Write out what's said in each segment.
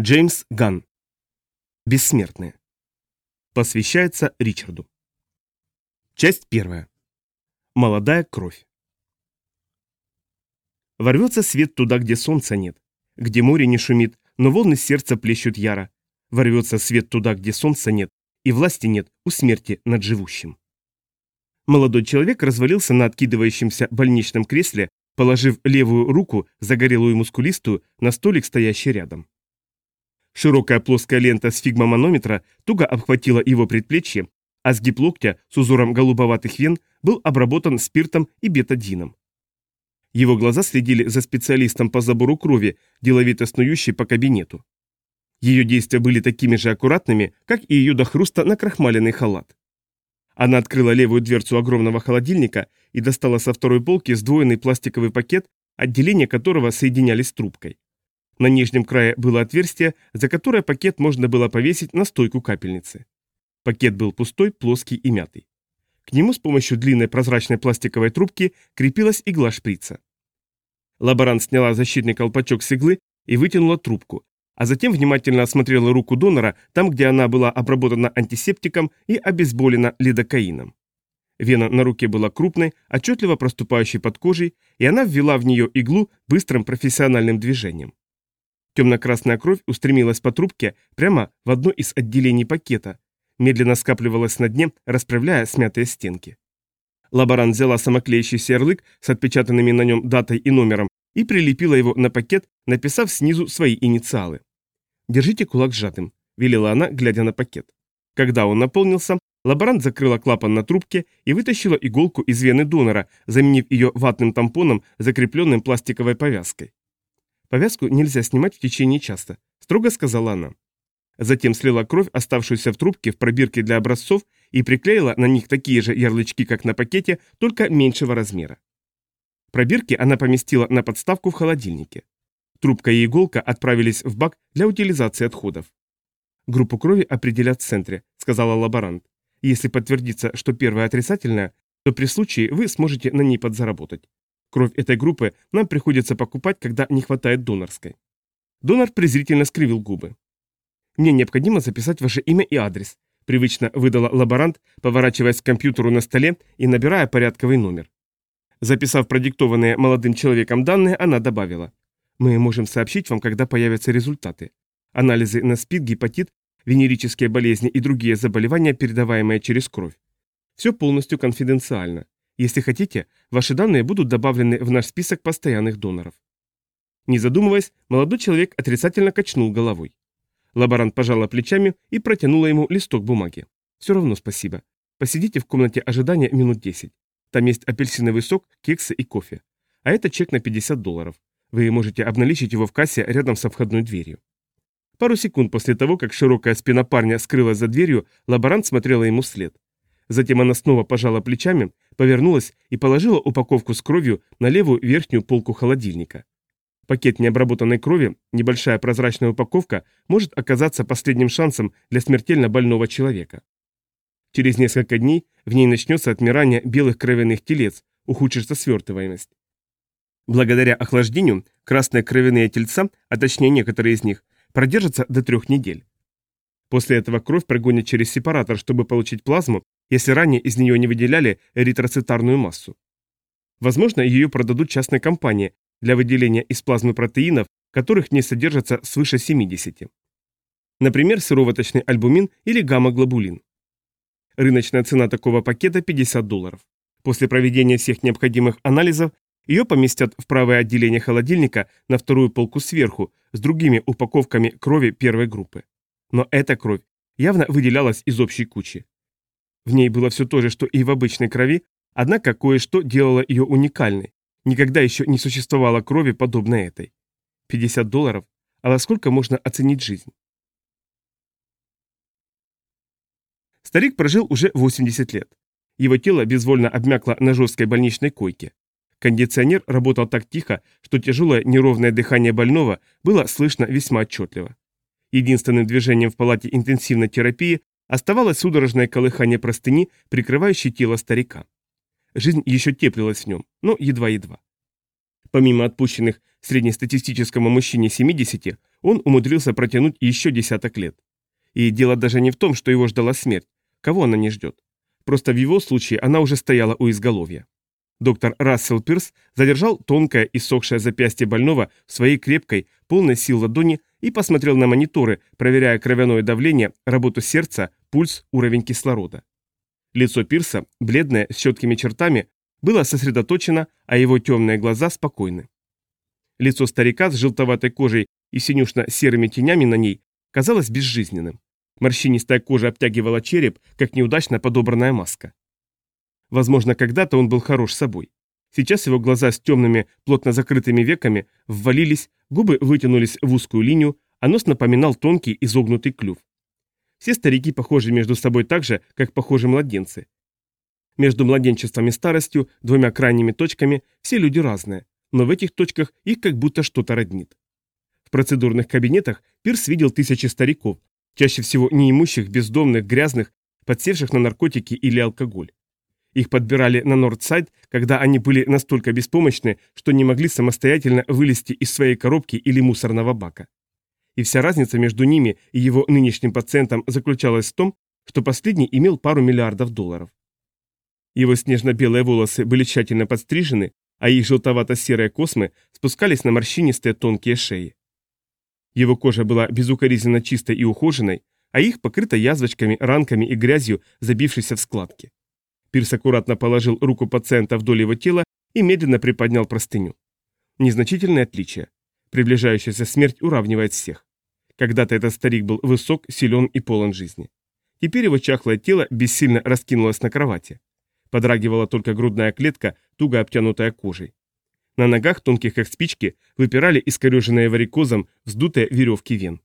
Джеймс Ган. Бессмертные. Посвящается Ричарду. Часть первая. Молодая кровь. Ворвется свет туда, где солнца нет, где море не шумит, но волны сердца плещут яро. Ворвется свет туда, где солнца нет, и власти нет у смерти над живущим. Молодой человек развалился на откидывающемся больничном кресле, положив левую руку, загорелую мускулистую, на столик, стоящий рядом. Широкая плоская лента сфигмоманометра туго обхватила его предплечье, а сгиб локтя с узором голубоватых вен был обработан спиртом и бетадином. Его глаза следили за специалистом по забору крови, деловито снующей по кабинету. Ее действия были такими же аккуратными, как и ее до хруста накрахмаленный халат. Она открыла левую дверцу огромного холодильника и достала со второй полки сдвоенный пластиковый пакет, отделения которого соединялись с трубкой. На нижнем крае было отверстие, за которое пакет можно было повесить на стойку капельницы. Пакет был пустой, плоский и мятый. К нему с помощью длинной прозрачной пластиковой трубки крепилась игла шприца. Лаборант сняла защитный колпачок с иглы и вытянула трубку, а затем внимательно осмотрела руку донора там, где она была обработана антисептиком и обезболена лидокаином. Вена на руке была крупной, отчетливо проступающей под кожей, и она ввела в нее иглу быстрым профессиональным движением. Темно-красная кровь устремилась по трубке прямо в одно из отделений пакета, медленно скапливалась на дне, расправляя смятые стенки. Лаборант взяла самоклеящийся ярлык с отпечатанными на нем датой и номером и прилепила его на пакет, написав снизу свои инициалы. «Держите кулак сжатым», – велела она, глядя на пакет. Когда он наполнился, лаборант закрыла клапан на трубке и вытащила иголку из вены донора, заменив ее ватным тампоном, закрепленным пластиковой повязкой. Повязку нельзя снимать в течение часа, строго сказала она. Затем слила кровь, оставшуюся в трубке в пробирке для образцов, и приклеила на них такие же ярлычки, как на пакете, только меньшего размера. Пробирки она поместила на подставку в холодильнике. Трубка и иголка отправились в бак для утилизации отходов. «Группу крови определят в центре», — сказала лаборант. «Если подтвердится, что первая отрицательная, то при случае вы сможете на ней подзаработать. Кровь этой группы нам приходится покупать, когда не хватает донорской. Донор презрительно скривил губы. Мне необходимо записать ваше имя и адрес, привычно выдала лаборант, поворачиваясь к компьютеру на столе и набирая порядковый номер. Записав продиктованные молодым человеком данные, она добавила. Мы можем сообщить вам, когда появятся результаты. Анализы на СПИД, гепатит, венерические болезни и другие заболевания, передаваемые через кровь. Все полностью конфиденциально. Если хотите, ваши данные будут добавлены в наш список постоянных доноров. Не задумываясь, молодой человек отрицательно качнул головой. Лаборант пожала плечами и протянула ему листок бумаги. «Все равно спасибо. Посидите в комнате ожидания минут 10. Там есть апельсиновый сок, кексы и кофе. А это чек на 50 долларов. Вы можете обналичить его в кассе рядом со входной дверью». Пару секунд после того, как широкая спина парня скрылась за дверью, лаборант смотрела ему вслед. Затем она снова пожала плечами, повернулась и положила упаковку с кровью на левую верхнюю полку холодильника. Пакет необработанной крови, небольшая прозрачная упаковка, может оказаться последним шансом для смертельно больного человека. Через несколько дней в ней начнется отмирание белых кровяных телец, ухудшится свертываемость. Благодаря охлаждению красные кровяные тельца, а точнее некоторые из них, продержатся до трех недель. После этого кровь прогонят через сепаратор, чтобы получить плазму, если ранее из нее не выделяли эритроцитарную массу. Возможно, ее продадут частной компании для выделения из плазмы протеинов, которых не содержится свыше 70. Например, сыроваточный альбумин или гамма-глобулин. Рыночная цена такого пакета 50 долларов. После проведения всех необходимых анализов ее поместят в правое отделение холодильника на вторую полку сверху с другими упаковками крови первой группы. Но эта кровь явно выделялась из общей кучи. В ней было все то же, что и в обычной крови, однако кое-что делало ее уникальной. Никогда еще не существовало крови, подобной этой. 50 долларов? А во сколько можно оценить жизнь? Старик прожил уже 80 лет. Его тело безвольно обмякло на жесткой больничной койке. Кондиционер работал так тихо, что тяжелое неровное дыхание больного было слышно весьма отчетливо. Единственным движением в палате интенсивной терапии Оставалось судорожное колыхание простыни, прикрывающей тело старика. Жизнь еще теплилась в нем, но едва-едва. Помимо отпущенных среднестатистическому мужчине 70, он умудрился протянуть еще десяток лет. И дело даже не в том, что его ждала смерть. Кого она не ждет? Просто в его случае она уже стояла у изголовья. Доктор Рассел Пирс задержал тонкое и сохшее запястье больного в своей крепкой, полной сил ладони и посмотрел на мониторы, проверяя кровяное давление, работу сердца, пульс, уровень кислорода. Лицо Пирса, бледное, с четкими чертами, было сосредоточено, а его темные глаза спокойны. Лицо старика с желтоватой кожей и синюшно-серыми тенями на ней казалось безжизненным. Морщинистая кожа обтягивала череп, как неудачно подобранная маска. Возможно, когда-то он был хорош собой. Сейчас его глаза с темными, плотно закрытыми веками ввалились, губы вытянулись в узкую линию, а нос напоминал тонкий изогнутый клюв. Все старики похожи между собой так же, как похожи младенцы. Между младенчеством и старостью, двумя крайними точками, все люди разные, но в этих точках их как будто что-то роднит. В процедурных кабинетах Пирс видел тысячи стариков, чаще всего неимущих, бездомных, грязных, подсевших на наркотики или алкоголь. Их подбирали на Нордсайд, когда они были настолько беспомощны, что не могли самостоятельно вылезти из своей коробки или мусорного бака. И вся разница между ними и его нынешним пациентом заключалась в том, что последний имел пару миллиардов долларов. Его снежно-белые волосы были тщательно подстрижены, а их желтовато-серые космы спускались на морщинистые тонкие шеи. Его кожа была безукоризненно чистой и ухоженной, а их покрыта язвочками, ранками и грязью, забившейся в складки. Пирс аккуратно положил руку пациента вдоль его тела и медленно приподнял простыню. Незначительное отличие. Приближающаяся смерть уравнивает всех. Когда-то этот старик был высок, силен и полон жизни. Теперь его чахлое тело бессильно раскинулось на кровати. Подрагивала только грудная клетка, туго обтянутая кожей. На ногах, тонких как спички, выпирали искореженные варикозом вздутые веревки вен.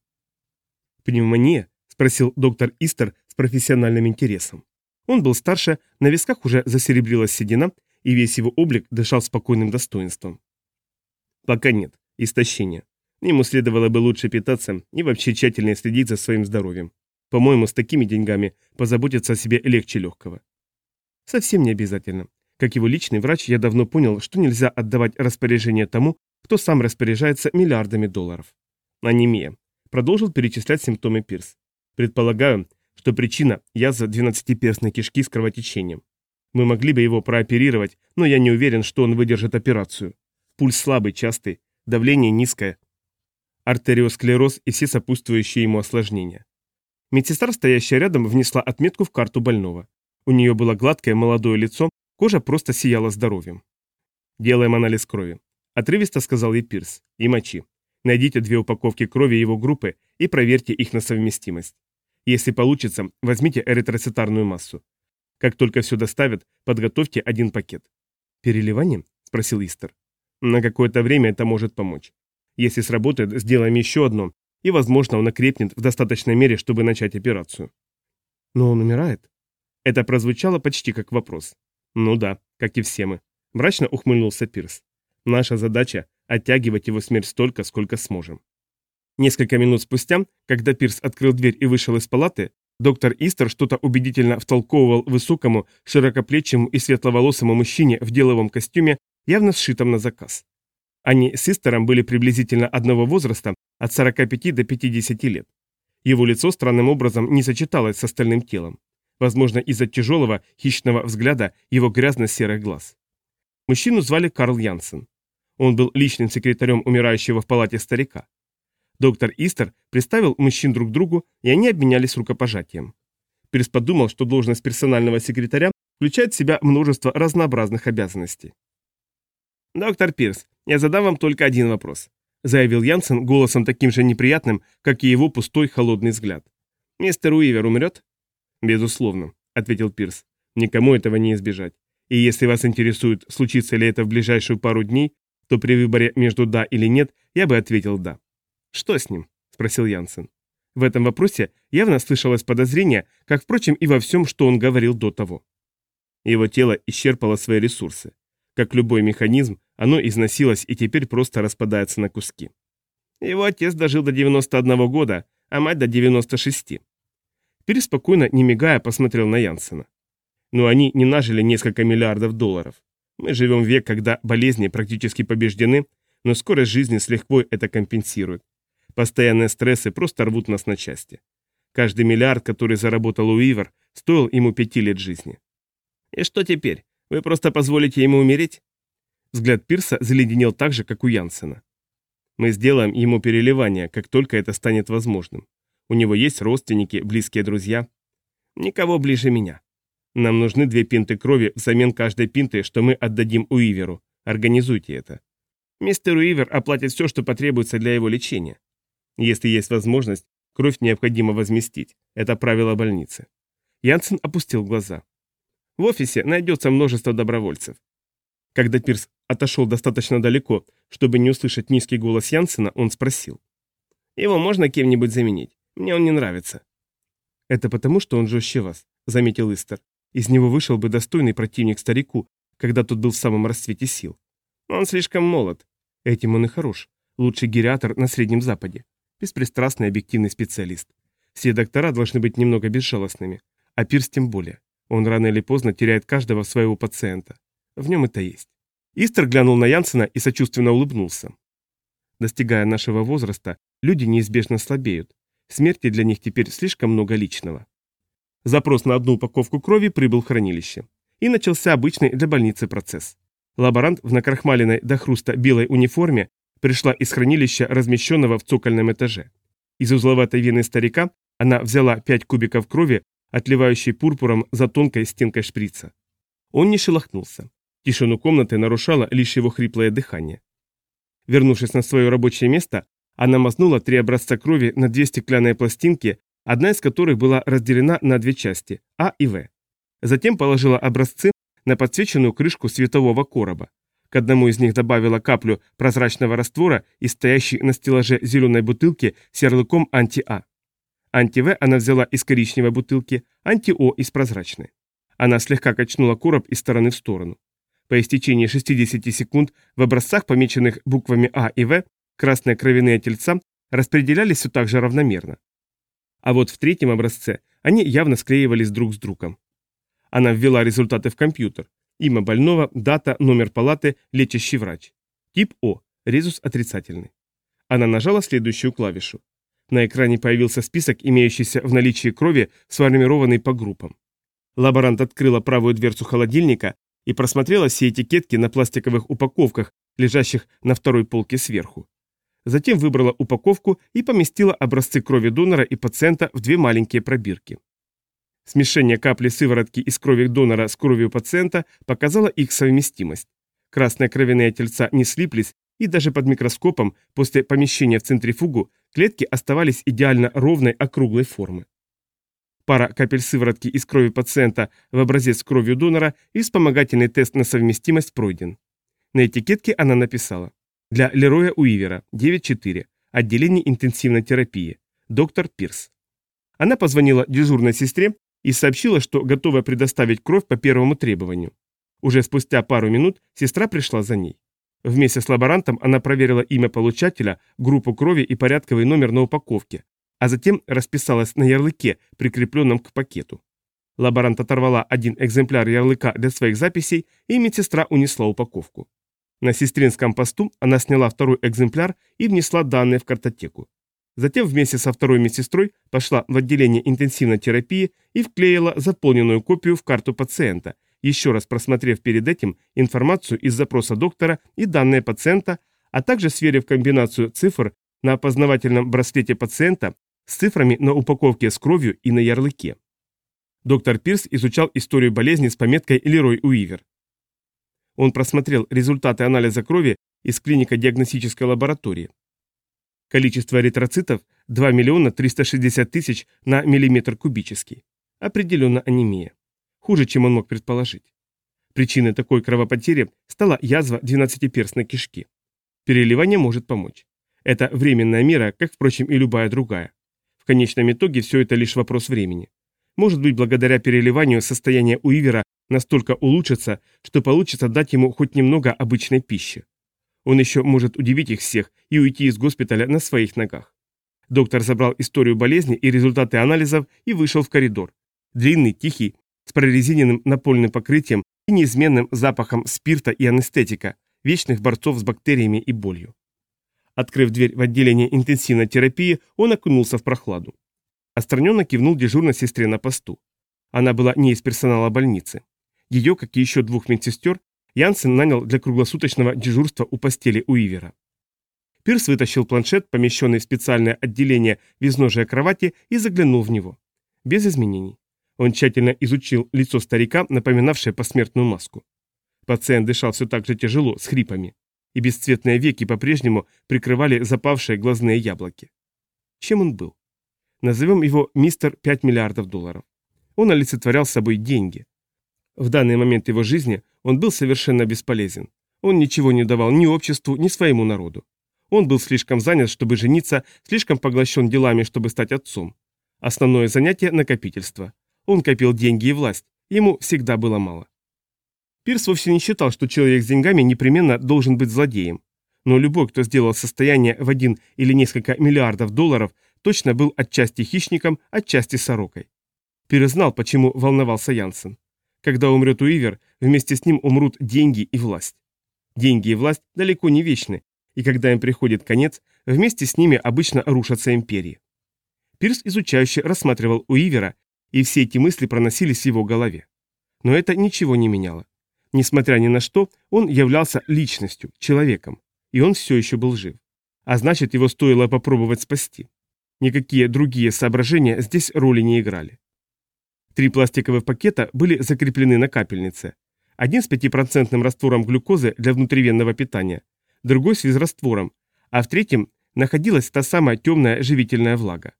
«Пневмония?» – спросил доктор Истер с профессиональным интересом. Он был старше, на висках уже засеребрилась седина, и весь его облик дышал спокойным достоинством. Пока нет, истощения. Ему следовало бы лучше питаться и вообще тщательнее следить за своим здоровьем. По-моему, с такими деньгами позаботиться о себе легче легкого. Совсем не обязательно. Как его личный врач, я давно понял, что нельзя отдавать распоряжение тому, кто сам распоряжается миллиардами долларов. Анемия. Продолжил перечислять симптомы Пирс. Предполагаю, что причина – язва двенадцатиперстной кишки с кровотечением. Мы могли бы его прооперировать, но я не уверен, что он выдержит операцию. Пульс слабый, частый, давление низкое, артериосклероз и все сопутствующие ему осложнения. Медсестра, стоящая рядом, внесла отметку в карту больного. У нее было гладкое молодое лицо, кожа просто сияла здоровьем. «Делаем анализ крови», – отрывисто сказал ей Пирс. «И мочи. Найдите две упаковки крови его группы и проверьте их на совместимость. Если получится, возьмите эритроцитарную массу. Как только все доставят, подготовьте один пакет. «Переливание?» – спросил Истер. «На какое-то время это может помочь. Если сработает, сделаем еще одно, и, возможно, он окрепнет в достаточной мере, чтобы начать операцию». «Но он умирает?» Это прозвучало почти как вопрос. «Ну да, как и все мы», – мрачно ухмыльнулся Пирс. «Наша задача – оттягивать его смерть столько, сколько сможем». Несколько минут спустя, когда Пирс открыл дверь и вышел из палаты, доктор Истер что-то убедительно втолковывал высокому, широкоплечему и светловолосому мужчине в деловом костюме, явно сшитом на заказ. Они с Истером были приблизительно одного возраста, от 45 до 50 лет. Его лицо странным образом не сочеталось с остальным телом. Возможно, из-за тяжелого, хищного взгляда его грязно-серых глаз. Мужчину звали Карл Янсен. Он был личным секретарем умирающего в палате старика. Доктор Истер представил мужчин друг другу, и они обменялись рукопожатием. Пирс подумал, что должность персонального секретаря включает в себя множество разнообразных обязанностей. «Доктор Пирс, я задам вам только один вопрос», заявил Янсен голосом таким же неприятным, как и его пустой холодный взгляд. «Мистер Уивер умрет?» «Безусловно», — ответил Пирс. «Никому этого не избежать. И если вас интересует, случится ли это в ближайшую пару дней, то при выборе между «да» или «нет» я бы ответил «да». «Что с ним?» – спросил Янсен. В этом вопросе явно слышалось подозрение, как, впрочем, и во всем, что он говорил до того. Его тело исчерпало свои ресурсы. Как любой механизм, оно износилось и теперь просто распадается на куски. Его отец дожил до 91 года, а мать до 96. Пирс спокойно, не мигая, посмотрел на Янсена. Но они не нажили несколько миллиардов долларов. Мы живем век, когда болезни практически побеждены, но скорость жизни с лихвой это компенсирует. Постоянные стрессы просто рвут нас на части. Каждый миллиард, который заработал Уивер, стоил ему пяти лет жизни. И что теперь? Вы просто позволите ему умереть? Взгляд Пирса заледенел так же, как у Янсена. Мы сделаем ему переливание, как только это станет возможным. У него есть родственники, близкие друзья. Никого ближе меня. Нам нужны две пинты крови взамен каждой пинты, что мы отдадим Уиверу. Организуйте это. Мистер Уивер оплатит все, что потребуется для его лечения. Если есть возможность, кровь необходимо возместить. Это правило больницы. Янсен опустил глаза. В офисе найдется множество добровольцев. Когда Пирс отошел достаточно далеко, чтобы не услышать низкий голос Янсена, он спросил. «Его можно кем-нибудь заменить? Мне он не нравится». «Это потому, что он жестче вас», — заметил Истер. «Из него вышел бы достойный противник старику, когда тот был в самом расцвете сил. Он слишком молод. Этим он и хорош. Лучший гериатор на Среднем Западе. Беспристрастный объективный специалист. Все доктора должны быть немного безжалостными. А Пирс тем более. Он рано или поздно теряет каждого своего пациента. В нем это есть. Истер глянул на Янсена и сочувственно улыбнулся. Достигая нашего возраста, люди неизбежно слабеют. Смерти для них теперь слишком много личного. Запрос на одну упаковку крови прибыл в хранилище. И начался обычный для больницы процесс. Лаборант в накрахмаленной до хруста белой униформе пришла из хранилища, размещенного в цокольном этаже. Из узловатой вены старика она взяла пять кубиков крови, отливающей пурпуром за тонкой стенкой шприца. Он не шелохнулся. Тишину комнаты нарушало лишь его хриплое дыхание. Вернувшись на свое рабочее место, она мазнула три образца крови на две стеклянные пластинки, одна из которых была разделена на две части – А и В. Затем положила образцы на подсвеченную крышку светового короба. К одному из них добавила каплю прозрачного раствора из стоящей на стеллаже зеленой бутылки с ярлыком «Анти-А». Анти-В она взяла из коричневой бутылки, анти-О из прозрачной. Она слегка качнула короб из стороны в сторону. По истечении 60 секунд в образцах, помеченных буквами А и В, красные кровяные тельца распределялись все так же равномерно. А вот в третьем образце они явно склеивались друг с другом. Она ввела результаты в компьютер. Имя больного, дата, номер палаты, лечащий врач. Тип О, резус отрицательный. Она нажала следующую клавишу. На экране появился список, имеющийся в наличии крови, сформированный по группам. Лаборант открыла правую дверцу холодильника и просмотрела все этикетки на пластиковых упаковках, лежащих на второй полке сверху. Затем выбрала упаковку и поместила образцы крови донора и пациента в две маленькие пробирки. Смешение капли сыворотки из крови донора с кровью пациента показало их совместимость. Красные кровяные тельца не слиплись, и даже под микроскопом после помещения в центрифугу клетки оставались идеально ровной округлой формы пара капель сыворотки из крови пациента в образец с кровью донора и вспомогательный тест на совместимость пройден. На этикетке она написала «Для Лероя Уивера, 9-4, отделение интенсивной терапии, доктор Пирс». Она позвонила дежурной сестре и сообщила, что готова предоставить кровь по первому требованию. Уже спустя пару минут сестра пришла за ней. Вместе с лаборантом она проверила имя получателя, группу крови и порядковый номер на упаковке, а затем расписалась на ярлыке, прикрепленном к пакету. Лаборант оторвала один экземпляр ярлыка для своих записей, и медсестра унесла упаковку. На сестринском посту она сняла второй экземпляр и внесла данные в картотеку. Затем вместе со второй медсестрой пошла в отделение интенсивной терапии и вклеила заполненную копию в карту пациента, еще раз просмотрев перед этим информацию из запроса доктора и данные пациента, а также сверив комбинацию цифр на опознавательном браслете пациента с цифрами на упаковке с кровью и на ярлыке. Доктор Пирс изучал историю болезни с пометкой «Лерой Уивер». Он просмотрел результаты анализа крови из клинико-диагностической лаборатории. Количество эритроцитов 2 миллиона 360 тысяч на миллиметр кубический. Определенно анемия. Хуже, чем он мог предположить. Причиной такой кровопотери стала язва двенадцатиперстной кишки. Переливание может помочь. Это временная мера, как, впрочем, и любая другая конечном итоге все это лишь вопрос времени. Может быть, благодаря переливанию состояние Уивера настолько улучшится, что получится дать ему хоть немного обычной пищи. Он еще может удивить их всех и уйти из госпиталя на своих ногах. Доктор забрал историю болезни и результаты анализов и вышел в коридор. Длинный, тихий, с прорезиненным напольным покрытием и неизменным запахом спирта и анестетика, вечных борцов с бактериями и болью. Открыв дверь в отделение интенсивной терапии, он окунулся в прохладу. Остраненно кивнул дежурной сестре на посту. Она была не из персонала больницы. Ее, как и еще двух медсестер, Янсен нанял для круглосуточного дежурства у постели Уивера. Пирс вытащил планшет, помещенный в специальное отделение в изножия кровати, и заглянул в него. Без изменений. Он тщательно изучил лицо старика, напоминавшее посмертную маску. Пациент дышал все так же тяжело, с хрипами, и бесцветные веки по-прежнему прикрывали запавшие глазные яблоки. Чем он был? Назовем его мистер 5 миллиардов долларов. Он олицетворял собой деньги. В данный момент его жизни он был совершенно бесполезен. Он ничего не давал ни обществу, ни своему народу. Он был слишком занят, чтобы жениться, слишком поглощен делами, чтобы стать отцом. Основное занятие – накопительство. Он копил деньги и власть. Ему всегда было мало. Пирс вовсе не считал, что человек с деньгами непременно должен быть злодеем. Но любой, кто сделал состояние в один или несколько миллиардов долларов, точно был отчасти хищником, отчасти сорокой. Пирс знал, почему волновался Янсен. Когда умрет Уивер, вместе с ним умрут деньги и власть. Деньги и власть далеко не вечны, и когда им приходит конец, вместе с ними обычно рушатся империи. Пирс изучающе рассматривал Уивера, и все эти мысли проносились в его голове. Но это ничего не меняло. Несмотря ни на что, он являлся личностью, человеком, и он все еще был жив. А значит, его стоило попробовать спасти. Никакие другие соображения здесь роли не играли. Три пластиковых пакета были закреплены на капельнице. Один с 5% раствором глюкозы для внутривенного питания, другой с физраствором, а в третьем находилась та самая темная живительная влага.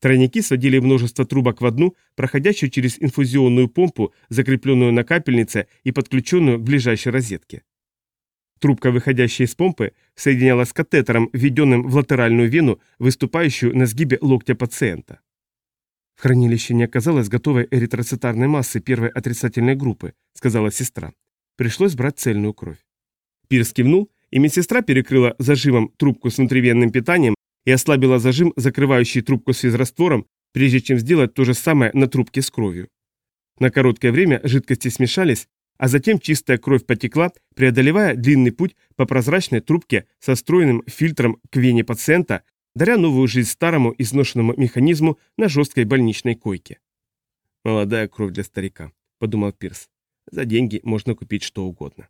Тройники сводили множество трубок в одну, проходящую через инфузионную помпу, закрепленную на капельнице и подключенную к ближайшей розетке. Трубка, выходящая из помпы, соединялась с катетером, введенным в латеральную вену, выступающую на сгибе локтя пациента. «В хранилище не оказалось готовой эритроцитарной массы первой отрицательной группы», сказала сестра. «Пришлось брать цельную кровь». Пирс кивнул, и медсестра перекрыла зажимом трубку с внутривенным питанием и ослабила зажим, закрывающий трубку с физраствором, прежде чем сделать то же самое на трубке с кровью. На короткое время жидкости смешались, а затем чистая кровь потекла, преодолевая длинный путь по прозрачной трубке со встроенным фильтром к вене пациента, даря новую жизнь старому изношенному механизму на жесткой больничной койке. «Молодая кровь для старика», — подумал Пирс. «За деньги можно купить что угодно».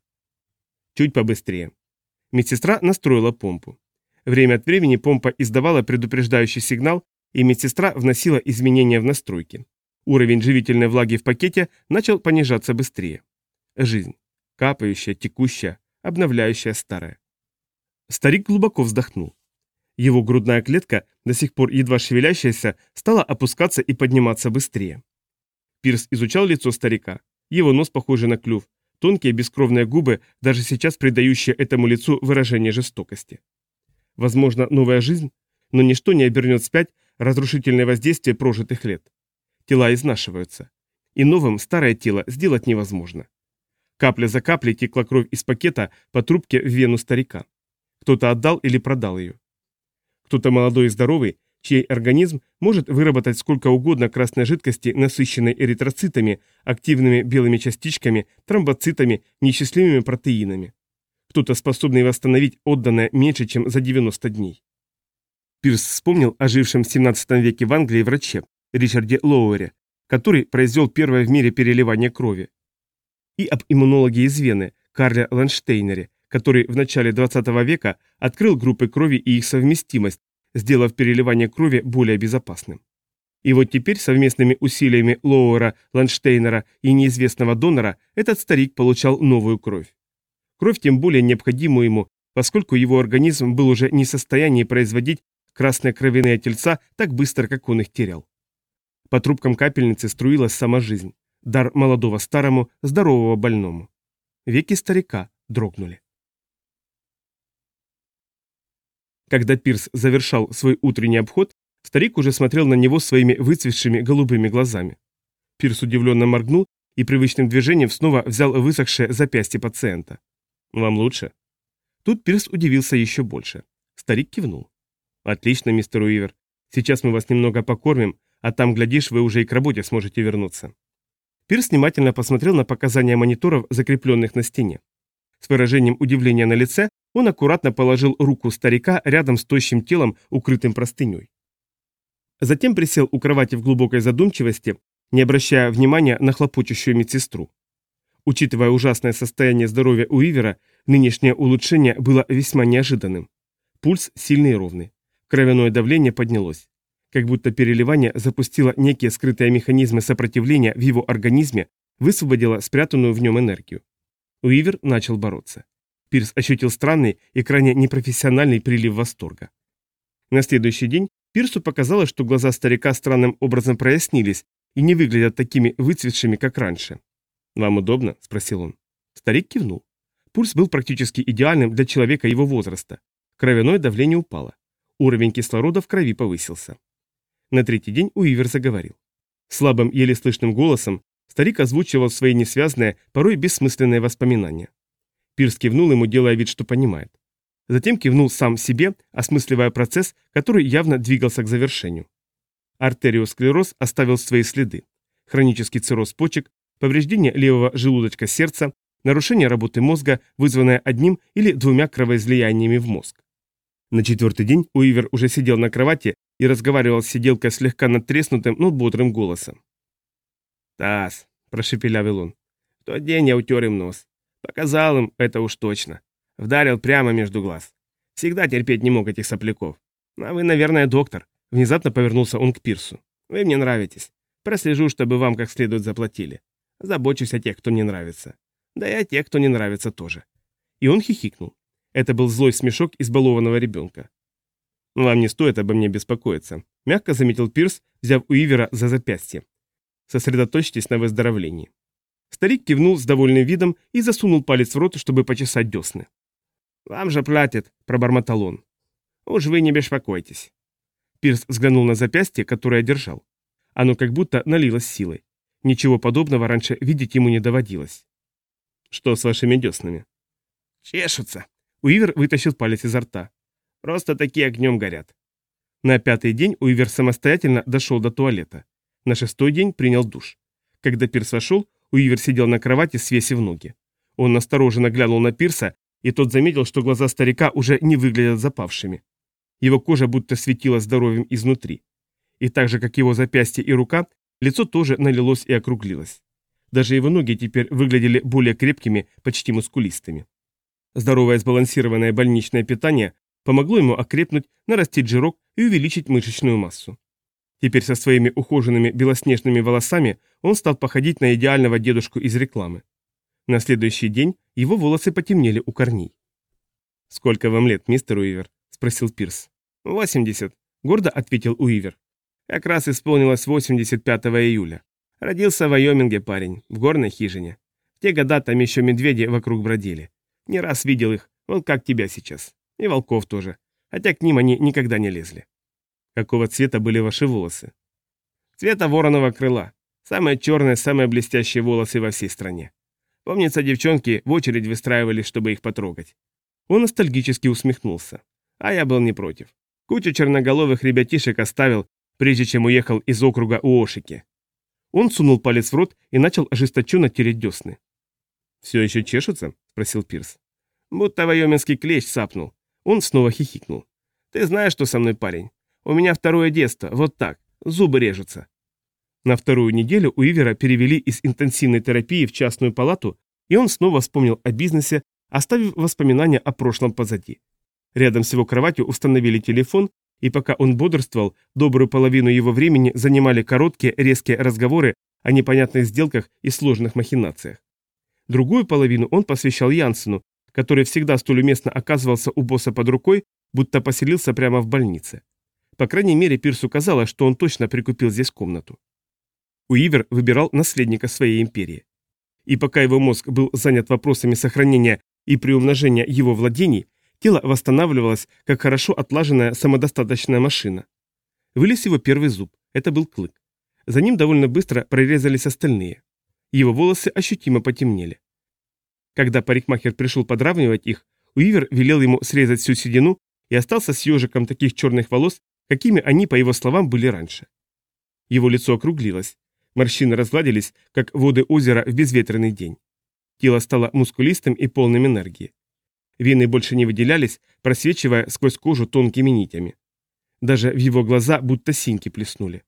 Чуть побыстрее. Медсестра настроила помпу. Время от времени помпа издавала предупреждающий сигнал, и медсестра вносила изменения в настройки. Уровень живительной влаги в пакете начал понижаться быстрее. Жизнь. Капающая, текущая, обновляющая старая. Старик глубоко вздохнул. Его грудная клетка, до сих пор едва шевелящаяся, стала опускаться и подниматься быстрее. Пирс изучал лицо старика. Его нос похожий на клюв, тонкие бескровные губы, даже сейчас придающие этому лицу выражение жестокости. Возможно, новая жизнь, но ничто не обернет вспять разрушительное воздействие прожитых лет. Тела изнашиваются. И новым старое тело сделать невозможно. Капля за каплей текла кровь из пакета по трубке в вену старика. Кто-то отдал или продал ее. Кто-то молодой и здоровый, чей организм может выработать сколько угодно красной жидкости, насыщенной эритроцитами, активными белыми частичками, тромбоцитами, несчастливыми протеинами кто-то способный восстановить отданное меньше, чем за 90 дней. Пирс вспомнил о жившем в 17 веке в Англии враче Ричарде Лоуэре, который произвел первое в мире переливание крови, и об иммунологе из Вены Карле Ланштейнере, который в начале 20 века открыл группы крови и их совместимость, сделав переливание крови более безопасным. И вот теперь совместными усилиями Лоуэра, Ланштейнера и неизвестного донора этот старик получал новую кровь. Кровь тем более необходимую ему, поскольку его организм был уже не в состоянии производить красные кровяные тельца так быстро, как он их терял. По трубкам капельницы струилась сама жизнь. Дар молодого старому, здорового больному. Веки старика дрогнули. Когда Пирс завершал свой утренний обход, старик уже смотрел на него своими выцветшими голубыми глазами. Пирс удивленно моргнул и привычным движением снова взял высохшее запястье пациента. «Вам лучше?» Тут Пирс удивился еще больше. Старик кивнул. «Отлично, мистер Уивер. Сейчас мы вас немного покормим, а там, глядишь, вы уже и к работе сможете вернуться». Пирс внимательно посмотрел на показания мониторов, закрепленных на стене. С выражением удивления на лице он аккуратно положил руку старика рядом с тощим телом, укрытым простыней. Затем присел у кровати в глубокой задумчивости, не обращая внимания на хлопочущую медсестру. Учитывая ужасное состояние здоровья Уивера, нынешнее улучшение было весьма неожиданным. Пульс сильный и ровный. Кровяное давление поднялось. Как будто переливание запустило некие скрытые механизмы сопротивления в его организме, высвободило спрятанную в нем энергию. Уивер начал бороться. Пирс ощутил странный и крайне непрофессиональный прилив восторга. На следующий день Пирсу показалось, что глаза старика странным образом прояснились и не выглядят такими выцветшими, как раньше. «Вам удобно?» – спросил он. Старик кивнул. Пульс был практически идеальным для человека его возраста. Кровяное давление упало. Уровень кислорода в крови повысился. На третий день Уивер заговорил. Слабым, еле слышным голосом старик озвучивал свои несвязные, порой бессмысленные воспоминания. Пирс кивнул ему, делая вид, что понимает. Затем кивнул сам себе, осмысливая процесс, который явно двигался к завершению. Артериосклероз оставил свои следы. Хронический цирроз почек, повреждение левого желудочка сердца, нарушение работы мозга, вызванное одним или двумя кровоизлияниями в мозг. На четвертый день Уивер уже сидел на кровати и разговаривал с сиделкой слегка надтреснутым, но бодрым голосом. «Тасс», – прошепелявил он, – «в тот день я утер им нос. Показал им это уж точно. Вдарил прямо между глаз. Всегда терпеть не мог этих сопляков. А вы, наверное, доктор. Внезапно повернулся он к Пирсу. Вы мне нравитесь. Прослежу, чтобы вам как следует заплатили. Забочусь о тех, кто не нравится. Да и о тех, кто не нравится тоже. И он хихикнул. Это был злой смешок избалованного ребенка. «Вам не стоит обо мне беспокоиться», — мягко заметил Пирс, взяв Уивера за запястье. «Сосредоточьтесь на выздоровлении». Старик кивнул с довольным видом и засунул палец в рот, чтобы почесать десны. «Вам же платят», — пробормотал он. «Уж вы не беспокойтесь». Пирс взглянул на запястье, которое держал. Оно как будто налилось силой. Ничего подобного раньше видеть ему не доводилось. «Что с вашими деснами?» «Чешутся», Уивер вытащил палец изо рта. «Просто такие огнем горят». На пятый день Уивер самостоятельно дошел до туалета. На шестой день принял душ. Когда Пирс вошел, Уивер сидел на кровати, свесив ноги. Он настороженно глянул на Пирса, и тот заметил, что глаза старика уже не выглядят запавшими. Его кожа будто светила здоровьем изнутри. И так же, как его запястье и рука, лицо тоже налилось и округлилось. Даже его ноги теперь выглядели более крепкими, почти мускулистыми. Здоровое сбалансированное больничное питание помогло ему окрепнуть, нарастить жирок и увеличить мышечную массу. Теперь со своими ухоженными белоснежными волосами он стал походить на идеального дедушку из рекламы. На следующий день его волосы потемнели у корней. «Сколько вам лет, мистер Уивер?» – спросил Пирс. «Восемьдесят», – гордо ответил Уивер. «Как раз исполнилось 85 июля. Родился в Вайоминге парень, в горной хижине. В те года там еще медведи вокруг бродили. Не раз видел их, он как тебя сейчас. И волков тоже. Хотя к ним они никогда не лезли. Какого цвета были ваши волосы? Цвета вороного крыла. Самые черные, самые блестящие волосы во всей стране. Помнится, девчонки в очередь выстраивались, чтобы их потрогать. Он ностальгически усмехнулся. А я был не против. Кучу черноголовых ребятишек оставил, прежде чем уехал из округа Уошики. Он сунул палец в рот и начал ожесточенно тереть десны. «Все еще чешутся?» – спросил Пирс. «Будто вайоминский клещ сапнул». Он снова хихикнул. «Ты знаешь, что со мной, парень? У меня второе детство, вот так, зубы режутся». На вторую неделю Уивера перевели из интенсивной терапии в частную палату, и он снова вспомнил о бизнесе, оставив воспоминания о прошлом позади. Рядом с его кроватью установили телефон, и пока он бодрствовал, добрую половину его времени занимали короткие, резкие разговоры о непонятных сделках и сложных махинациях. Другую половину он посвящал Янсену, который всегда столь уместно оказывался у босса под рукой, будто поселился прямо в больнице. По крайней мере, Пирсу казалось, что он точно прикупил здесь комнату. Уивер выбирал наследника своей империи. И пока его мозг был занят вопросами сохранения и приумножения его владений, тело восстанавливалось, как хорошо отлаженная самодостаточная машина. Вылез его первый зуб, это был клык. За ним довольно быстро прорезались остальные. Его волосы ощутимо потемнели. Когда парикмахер пришел подравнивать их, Уивер велел ему срезать всю седину и остался с ежиком таких черных волос, какими они, по его словам, были раньше. Его лицо округлилось. Морщины разгладились, как воды озера в безветренный день. Тело стало мускулистым и полным энергии. Вены больше не выделялись, просвечивая сквозь кожу тонкими нитями. Даже в его глаза будто синьки плеснули.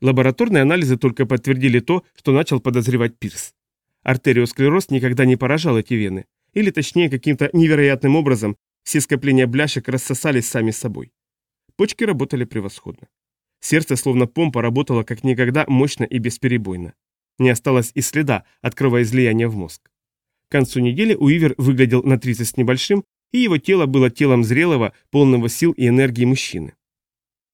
Лабораторные анализы только подтвердили то, что начал подозревать Пирс. Артериосклероз никогда не поражал эти вены, или точнее каким-то невероятным образом все скопления бляшек рассосались сами собой. Почки работали превосходно. Сердце, словно помпа, работало как никогда мощно и бесперебойно. Не осталось и следа от кровоизлияния в мозг. К концу недели Уивер выглядел на 30 с небольшим, и его тело было телом зрелого, полного сил и энергии мужчины.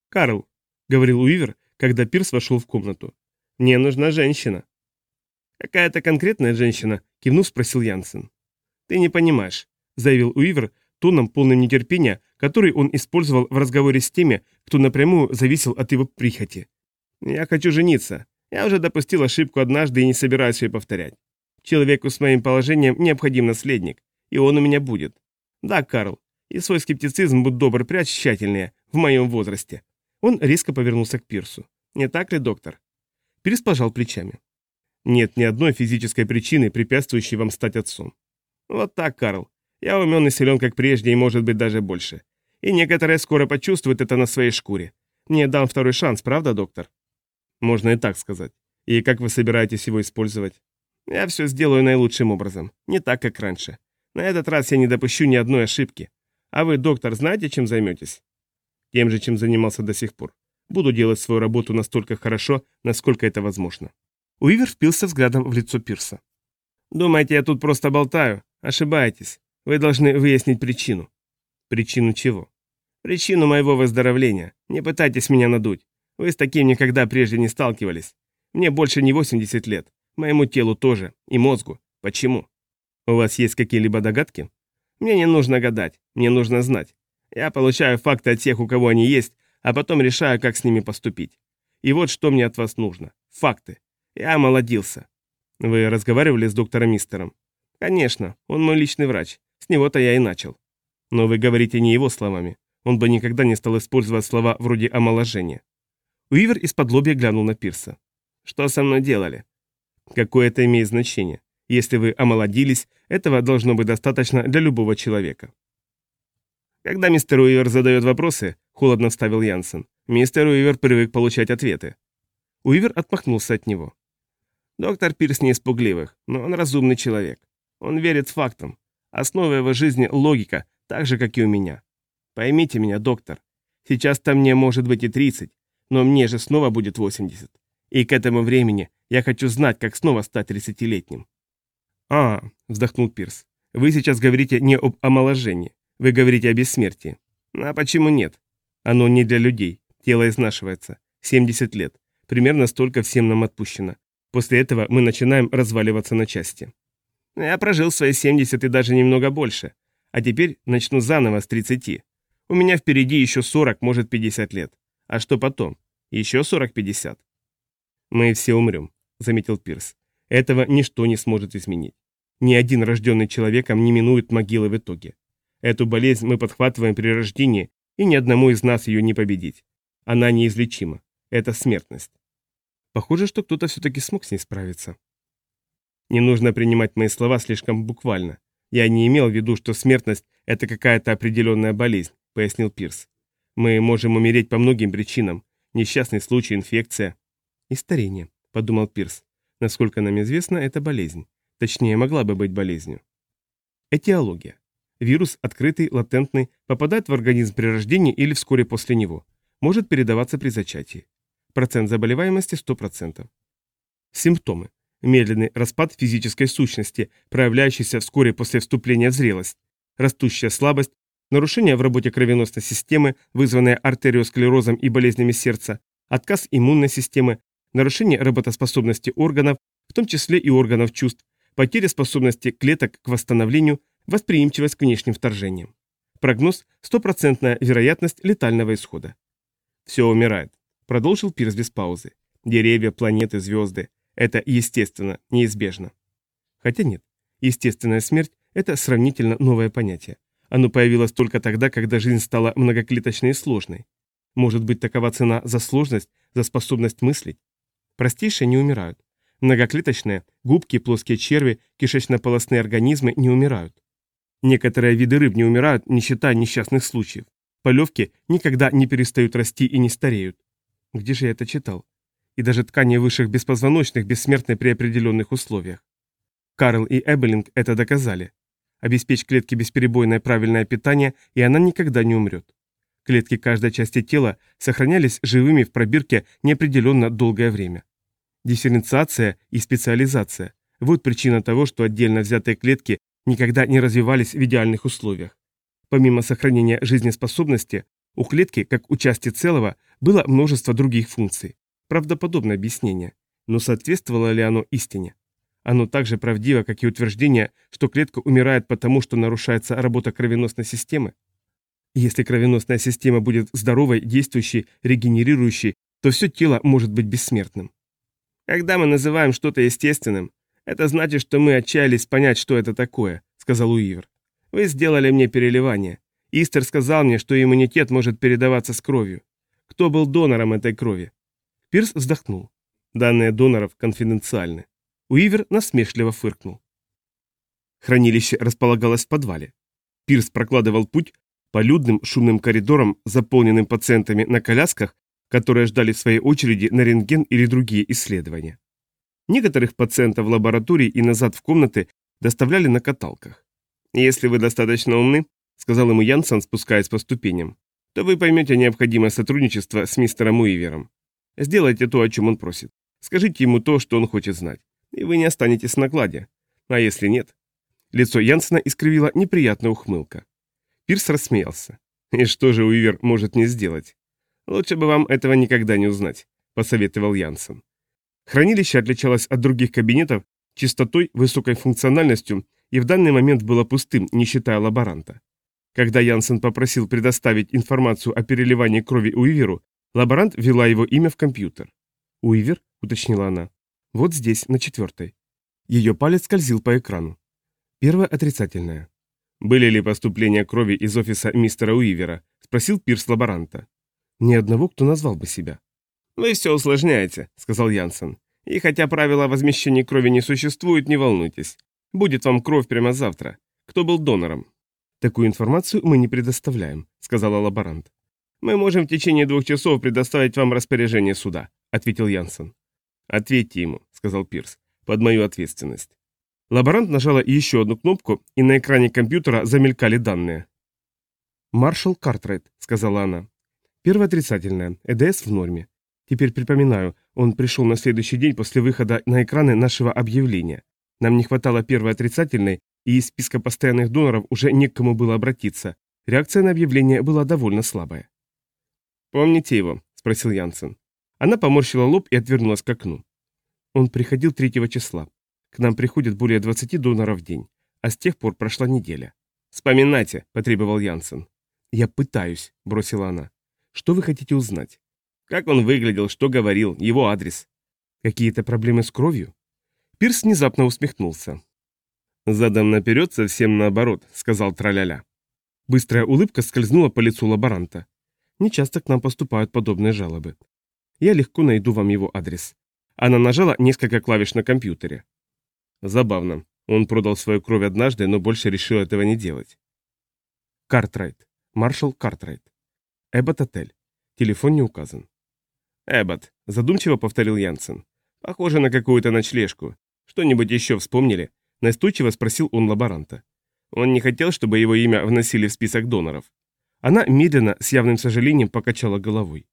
«Карл», — говорил Уивер, когда Пирс вошел в комнату, — «мне нужна женщина». «Какая-то конкретная женщина?» — кивнув, спросил Янсен. «Ты не понимаешь», — заявил Уивер, тоном полным нетерпения, который он использовал в разговоре с теми, кто напрямую зависел от его прихоти. «Я хочу жениться. Я уже допустил ошибку однажды и не собираюсь ее повторять. Человеку с моим положением необходим наследник, и он у меня будет. Да, Карл, и свой скептицизм, будь добр, прячь тщательнее, в моем возрасте. Он резко повернулся к Пирсу. Не так ли, доктор? Пирс пожал плечами. Нет ни одной физической причины, препятствующей вам стать отцом. Вот так, Карл. Я умен и силен, как прежде, и может быть даже больше. И некоторые скоро почувствуют это на своей шкуре. Мне дам второй шанс, правда, доктор? Можно и так сказать. И как вы собираетесь его использовать? Я все сделаю наилучшим образом, не так, как раньше. На этот раз я не допущу ни одной ошибки. А вы, доктор, знаете, чем займетесь? Тем же, чем занимался до сих пор. Буду делать свою работу настолько хорошо, насколько это возможно. Уивер впился взглядом в лицо Пирса. «Думаете, я тут просто болтаю? Ошибаетесь. Вы должны выяснить причину». «Причину чего?» «Причину моего выздоровления. Не пытайтесь меня надуть. Вы с таким никогда прежде не сталкивались. Мне больше не 80 лет. Моему телу тоже. И мозгу. Почему? У вас есть какие-либо догадки? Мне не нужно гадать. Мне нужно знать. Я получаю факты от тех, у кого они есть, а потом решаю, как с ними поступить. И вот что мне от вас нужно. Факты. Я омолодился. Вы разговаривали с доктором Мистером? Конечно, он мой личный врач. С него-то я и начал. Но вы говорите не его словами. Он бы никогда не стал использовать слова вроде омоложения. Уивер из-под лобья глянул на Пирса. Что со мной делали? Какое это имеет значение? Если вы омолодились, этого должно быть достаточно для любого человека. Когда мистер Уивер задает вопросы, холодно вставил Янсен, мистер Уивер привык получать ответы. Уивер отмахнулся от него. Доктор Пирс не испугливых, но он разумный человек. Он верит фактам. Основа его жизни – логика, так же, как и у меня. Поймите меня, доктор. Сейчас-то мне может быть и 30, но мне же снова будет 80. И к этому времени я хочу знать, как снова стать тридцатилетним. А, вздохнул Пирс. Вы сейчас говорите не об омоложении. Вы говорите о бессмертии. А почему нет? Оно не для людей. Тело изнашивается. 70 лет. Примерно столько всем нам отпущено. После этого мы начинаем разваливаться на части. Я прожил свои 70 и даже немного больше. А теперь начну заново с 30. У меня впереди еще 40, может 50 лет. А что потом? Еще 40-50. «Мы все умрем», — заметил Пирс. «Этого ничто не сможет изменить. Ни один рожденный человеком не минует могилы в итоге. Эту болезнь мы подхватываем при рождении, и ни одному из нас ее не победить. Она неизлечима. Это смертность». Похоже, что кто-то все-таки смог с ней справиться. Не нужно принимать мои слова слишком буквально. Я не имел в виду, что смертность – это какая-то определенная болезнь, пояснил Пирс. Мы можем умереть по многим причинам. Несчастный случай, инфекция. «И старение», — подумал Пирс. Насколько нам известно, это болезнь. Точнее, могла бы быть болезнью. Этиология. Вирус, открытый, латентный, попадает в организм при рождении или вскоре после него. Может передаваться при зачатии. Процент заболеваемости 100%. Симптомы. Медленный распад физической сущности, проявляющийся вскоре после вступления в зрелость. Растущая слабость, нарушение в работе кровеносной системы, вызванное артериосклерозом и болезнями сердца, отказ иммунной системы, нарушение работоспособности органов, в том числе и органов чувств, потеря способности клеток к восстановлению, восприимчивость к внешним вторжениям. Прогноз – стопроцентная вероятность летального исхода. Все умирает, продолжил Пирс без паузы. Деревья, планеты, звезды. Это естественно, неизбежно. Хотя нет, естественная смерть – это сравнительно новое понятие. Оно появилось только тогда, когда жизнь стала многоклеточной и сложной. Может быть, такова цена за сложность, за способность мыслить? Простейшие не умирают. Многоклеточные, губки, плоские черви, кишечно-полостные организмы не умирают. Некоторые виды рыб не умирают, не считая несчастных случаев. Полевки никогда не перестают расти и не стареют. Где же я это читал? И даже ткани высших беспозвоночных бессмертны при определенных условиях. Карл и Эбелинг это доказали. Обеспечь клетке бесперебойное правильное питание, и она никогда не умрет. Клетки каждой части тела сохранялись живыми в пробирке неопределенно долгое время. Дифференциация и специализация – вот причина того, что отдельно взятые клетки никогда не развивались в идеальных условиях. Помимо сохранения жизнеспособности, у клетки, как у части целого, было множество других функций. Правдоподобное объяснение. Но соответствовало ли оно истине? Оно так же правдиво, как и утверждение, что клетка умирает потому, что нарушается работа кровеносной системы. Если кровеносная система будет здоровой, действующей, регенерирующей, то все тело может быть бессмертным. Когда мы называем что-то естественным, это значит, что мы отчаялись понять, что это такое, сказал Уивер. Вы сделали мне переливание. Истер сказал мне, что иммунитет может передаваться с кровью. Кто был донором этой крови? Пирс вздохнул. Данные доноров конфиденциальны. Уивер насмешливо фыркнул. Хранилище располагалось в подвале. Пирс прокладывал путь по людным шумным коридорам, заполненным пациентами на колясках, которые ждали в своей очереди на рентген или другие исследования. Некоторых пациентов в лаборатории и назад в комнаты доставляли на каталках. «Если вы достаточно умны», — сказал ему Янсен, спускаясь по ступеням, «то вы поймете необходимое сотрудничество с мистером Уивером. Сделайте то, о чем он просит. Скажите ему то, что он хочет знать и вы не останетесь на глади. А если нет? Лицо Янсена искривила неприятная ухмылка. Пирс рассмеялся. И что же Уивер может не сделать? Лучше бы вам этого никогда не узнать, посоветовал Янсен. Хранилище отличалось от других кабинетов чистотой, высокой функциональностью и в данный момент было пустым, не считая лаборанта. Когда Янсен попросил предоставить информацию о переливании крови Уиверу, лаборант ввела его имя в компьютер. «Уивер?» – уточнила она. Вот здесь, на четвертой. Ее палец скользил по экрану. Первое отрицательное. «Были ли поступления крови из офиса мистера Уивера?» – спросил Пирс лаборанта. «Ни одного, кто назвал бы себя». «Вы все усложняете», – сказал Янсен. «И хотя правила возмещения крови не существуют, не волнуйтесь. Будет вам кровь прямо завтра. Кто был донором?» «Такую информацию мы не предоставляем», – сказала лаборант. «Мы можем в течение двух часов предоставить вам распоряжение суда», – ответил Янсен. «Ответьте ему», — сказал Пирс, — «под мою ответственность». Лаборант нажала еще одну кнопку, и на экране компьютера замелькали данные. «Маршал Картрайт», — сказала она. «Первое отрицательное. ЭДС в норме. Теперь припоминаю, он пришел на следующий день после выхода на экраны нашего объявления. Нам не хватало первой отрицательной, и из списка постоянных доноров уже не к кому было обратиться. Реакция на объявление была довольно слабая. «Помните его?» – спросил Янсен. Она поморщила лоб и отвернулась к окну. Он приходил третьего числа. К нам приходит более 20 доноров в день, а с тех пор прошла неделя. «Вспоминайте», — потребовал Янсен. «Я пытаюсь», — бросила она. «Что вы хотите узнать?» «Как он выглядел, что говорил, его адрес». «Какие-то проблемы с кровью?» Пирс внезапно усмехнулся. «Задом наперед совсем наоборот», — сказал Траляля. Быстрая улыбка скользнула по лицу лаборанта. Нечасто к нам поступают подобные жалобы. Я легко найду вам его адрес. Она нажала несколько клавиш на компьютере. Забавно. Он продал свою кровь однажды, но больше решил этого не делать. Картрайт. Маршал Картрайт. Эббот-отель. Телефон не указан. Эббот. Задумчиво повторил Янсен. Похоже на какую-то ночлежку. Что-нибудь еще вспомнили? Настойчиво спросил он лаборанта. Он не хотел, чтобы его имя вносили в список доноров. Она медленно, с явным сожалением, покачала головой.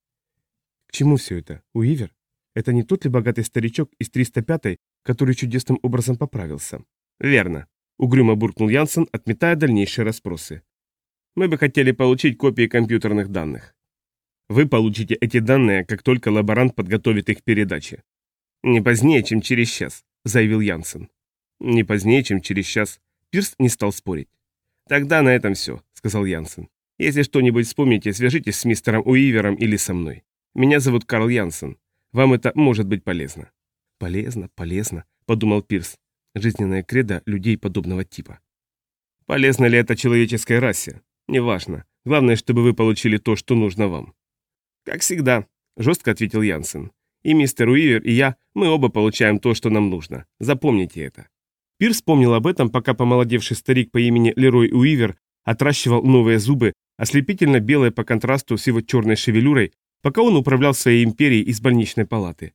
К чему все это? Уивер? Это не тот ли богатый старичок из 305-й, который чудесным образом поправился? Верно. Угрюмо буркнул Янсен, отметая дальнейшие расспросы. Мы бы хотели получить копии компьютерных данных. Вы получите эти данные, как только лаборант подготовит их к передаче. Не позднее, чем через час, заявил Янсен. Не позднее, чем через час. Пирс не стал спорить. Тогда на этом все, сказал Янсен. Если что-нибудь вспомните, свяжитесь с мистером Уивером или со мной. Меня зовут Карл Янсен. Вам это может быть полезно». «Полезно, полезно», — подумал Пирс. Жизненная кредо людей подобного типа. «Полезно ли это человеческой расе? Неважно. Главное, чтобы вы получили то, что нужно вам». «Как всегда», — жестко ответил Янсен. И мистер Уивер, и я, мы оба получаем то, что нам нужно. Запомните это. Пирс вспомнил об этом, пока помолодевший старик по имени Лерой Уивер отращивал новые зубы, ослепительно белые по контрасту с его черной шевелюрой, пока он управлял своей империей из больничной палаты.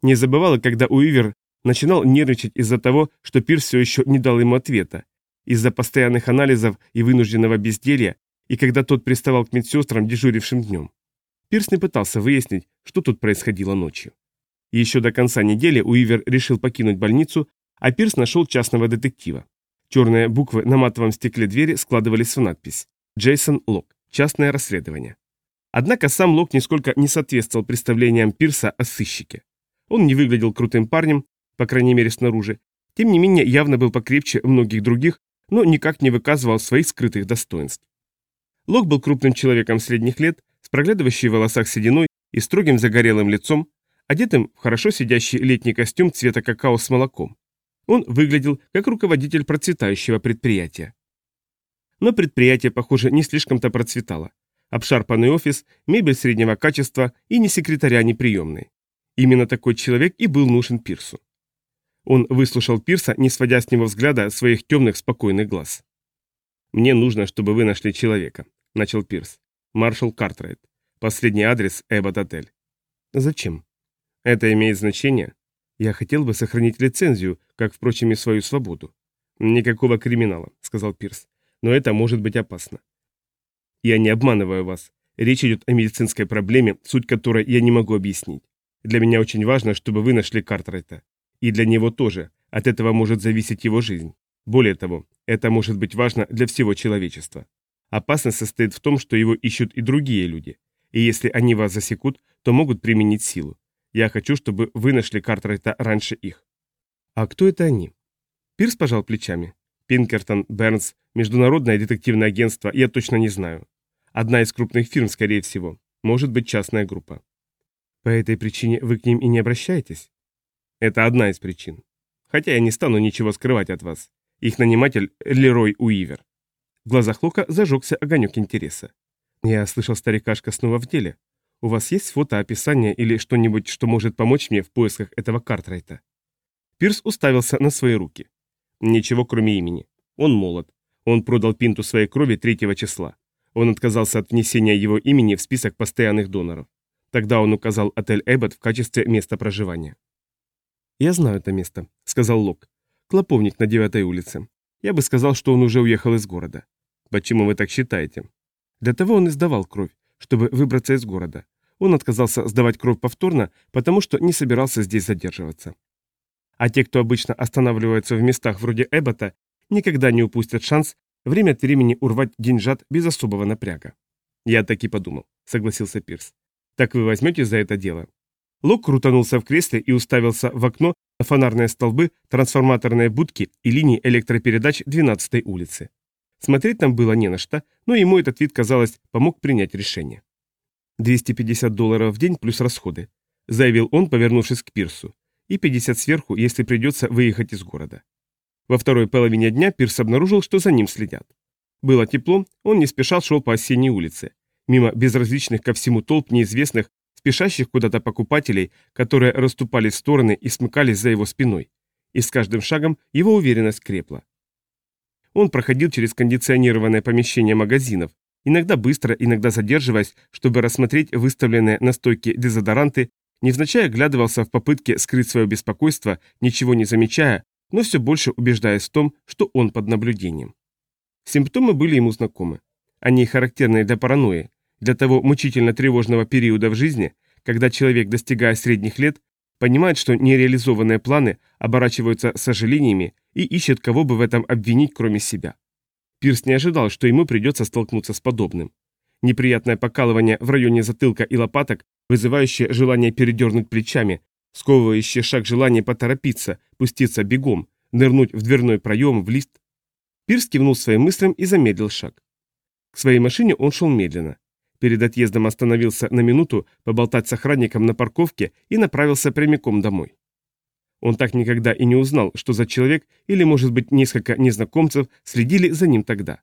Не забывал, когда Уивер начинал нервничать из-за того, что Пирс все еще не дал ему ответа, из-за постоянных анализов и вынужденного безделья, и когда тот приставал к медсестрам, дежурившим днем. Пирс не пытался выяснить, что тут происходило ночью. Еще до конца недели Уивер решил покинуть больницу, а Пирс нашел частного детектива. Черные буквы на матовом стекле двери складывались в надпись «Джейсон Лок. Частное расследование». Однако сам Лок нисколько не соответствовал представлениям Пирса о сыщике. Он не выглядел крутым парнем, по крайней мере снаружи, тем не менее явно был покрепче многих других, но никак не выказывал своих скрытых достоинств. Лок был крупным человеком средних лет, с проглядывающей в волосах сединой и строгим загорелым лицом, одетым в хорошо сидящий летний костюм цвета какао с молоком. Он выглядел как руководитель процветающего предприятия. Но предприятие, похоже, не слишком-то процветало. Обшарпанный офис, мебель среднего качества и ни секретаря, ни приемной. Именно такой человек и был нужен Пирсу. Он выслушал Пирса, не сводя с него взгляда своих темных спокойных глаз. «Мне нужно, чтобы вы нашли человека», — начал Пирс. «Маршал Картрайт. Последний адрес Эббот-отель». «Зачем?» «Это имеет значение?» «Я хотел бы сохранить лицензию, как, впрочем, и свою свободу». «Никакого криминала», — сказал Пирс. «Но это может быть опасно». «Я не обманываю вас. Речь идет о медицинской проблеме, суть которой я не могу объяснить. Для меня очень важно, чтобы вы нашли Картрайта. И для него тоже. От этого может зависеть его жизнь. Более того, это может быть важно для всего человечества. Опасность состоит в том, что его ищут и другие люди. И если они вас засекут, то могут применить силу. Я хочу, чтобы вы нашли Картрайта раньше их. А кто это они? Пирс пожал плечами. Пинкертон, Бернс, Международное детективное агентство, я точно не знаю. Одна из крупных фирм, скорее всего. Может быть, частная группа. По этой причине вы к ним и не обращаетесь? Это одна из причин. Хотя я не стану ничего скрывать от вас. Их наниматель Лерой Уивер. В глазах Лока зажегся огонек интереса. Я слышал, старикашка снова в деле. У вас есть фото, описание или что-нибудь, что может помочь мне в поисках этого Картрайта? Пирс уставился на свои руки. Ничего, кроме имени. Он молод. Он продал пинту своей крови третьего числа. Он отказался от внесения его имени в список постоянных доноров. Тогда он указал отель Эббот в качестве места проживания. «Я знаю это место», — сказал Лок. «Клоповник на девятой улице. Я бы сказал, что он уже уехал из города». «Почему вы так считаете?» Для того он и сдавал кровь, чтобы выбраться из города. Он отказался сдавать кровь повторно, потому что не собирался здесь задерживаться. А те, кто обычно останавливается в местах вроде Эббота, никогда не упустят шанс время от времени урвать деньжат без особого напряга. «Я так и подумал», — согласился Пирс. «Так вы возьмете за это дело?» Лок крутанулся в кресле и уставился в окно на фонарные столбы, трансформаторные будки и линии электропередач 12-й улицы. Смотреть там было не на что, но ему этот вид, казалось, помог принять решение. 250 долларов в день плюс расходы, заявил он, повернувшись к Пирсу, и 50 сверху, если придется выехать из города. Во второй половине дня Пирс обнаружил, что за ним следят. Было тепло, он не спеша шел по осенней улице, мимо безразличных ко всему толп неизвестных спешащих куда-то покупателей, которые расступались в стороны и смыкались за его спиной. И с каждым шагом его уверенность крепла. Он проходил через кондиционированное помещение магазинов, иногда быстро, иногда задерживаясь, чтобы рассмотреть выставленные на стойке дезодоранты, невзначай оглядывался в попытке скрыть свое беспокойство, ничего не замечая, но все больше убеждаясь в том, что он под наблюдением. Симптомы были ему знакомы. Они характерны для паранойи, для того мучительно тревожного периода в жизни, когда человек, достигая средних лет, понимает, что нереализованные планы оборачиваются сожалениями и ищет, кого бы в этом обвинить, кроме себя. Пирс не ожидал, что ему придется столкнуться с подобным. Неприятное покалывание в районе затылка и лопаток, вызывающее желание передернуть плечами, сковывающее шаг желание поторопиться, пуститься бегом, нырнуть в дверной проем, в лист. Пирс кивнул своим мыслям и замедлил шаг. К своей машине он шел медленно. Перед отъездом остановился на минуту поболтать с охранником на парковке и направился прямиком домой. Он так никогда и не узнал, что за человек или, может быть, несколько незнакомцев следили за ним тогда.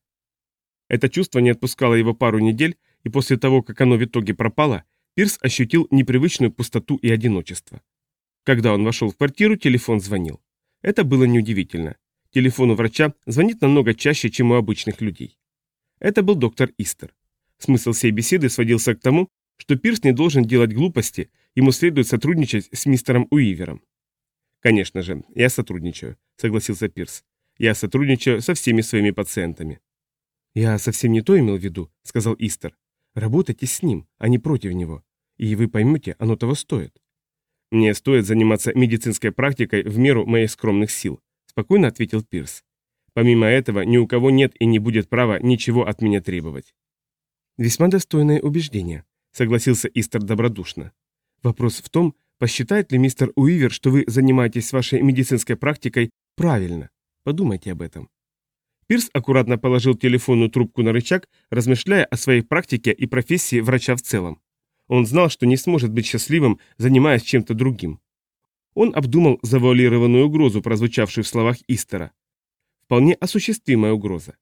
Это чувство не отпускало его пару недель, и после того, как оно в итоге пропало, Пирс ощутил непривычную пустоту и одиночество. Когда он вошел в квартиру, телефон звонил. Это было неудивительно. Телефон у врача звонит намного чаще, чем у обычных людей. Это был доктор Истер. Смысл всей беседы сводился к тому, что Пирс не должен делать глупости, ему следует сотрудничать с мистером Уивером. «Конечно же, я сотрудничаю», — согласился Пирс. «Я сотрудничаю со всеми своими пациентами». «Я совсем не то имел в виду», — сказал Истер. «Работайте с ним, а не против него. И вы поймете, оно того стоит». «Мне стоит заниматься медицинской практикой в меру моих скромных сил», — спокойно ответил Пирс. «Помимо этого, ни у кого нет и не будет права ничего от меня требовать». «Весьма достойное убеждение», — согласился Истер добродушно. «Вопрос в том, посчитает ли мистер Уивер, что вы занимаетесь вашей медицинской практикой правильно. Подумайте об этом». Пирс аккуратно положил телефонную трубку на рычаг, размышляя о своей практике и профессии врача в целом. Он знал, что не сможет быть счастливым, занимаясь чем-то другим. Он обдумал завуалированную угрозу, прозвучавшую в словах Истера. Вполне осуществимая угроза.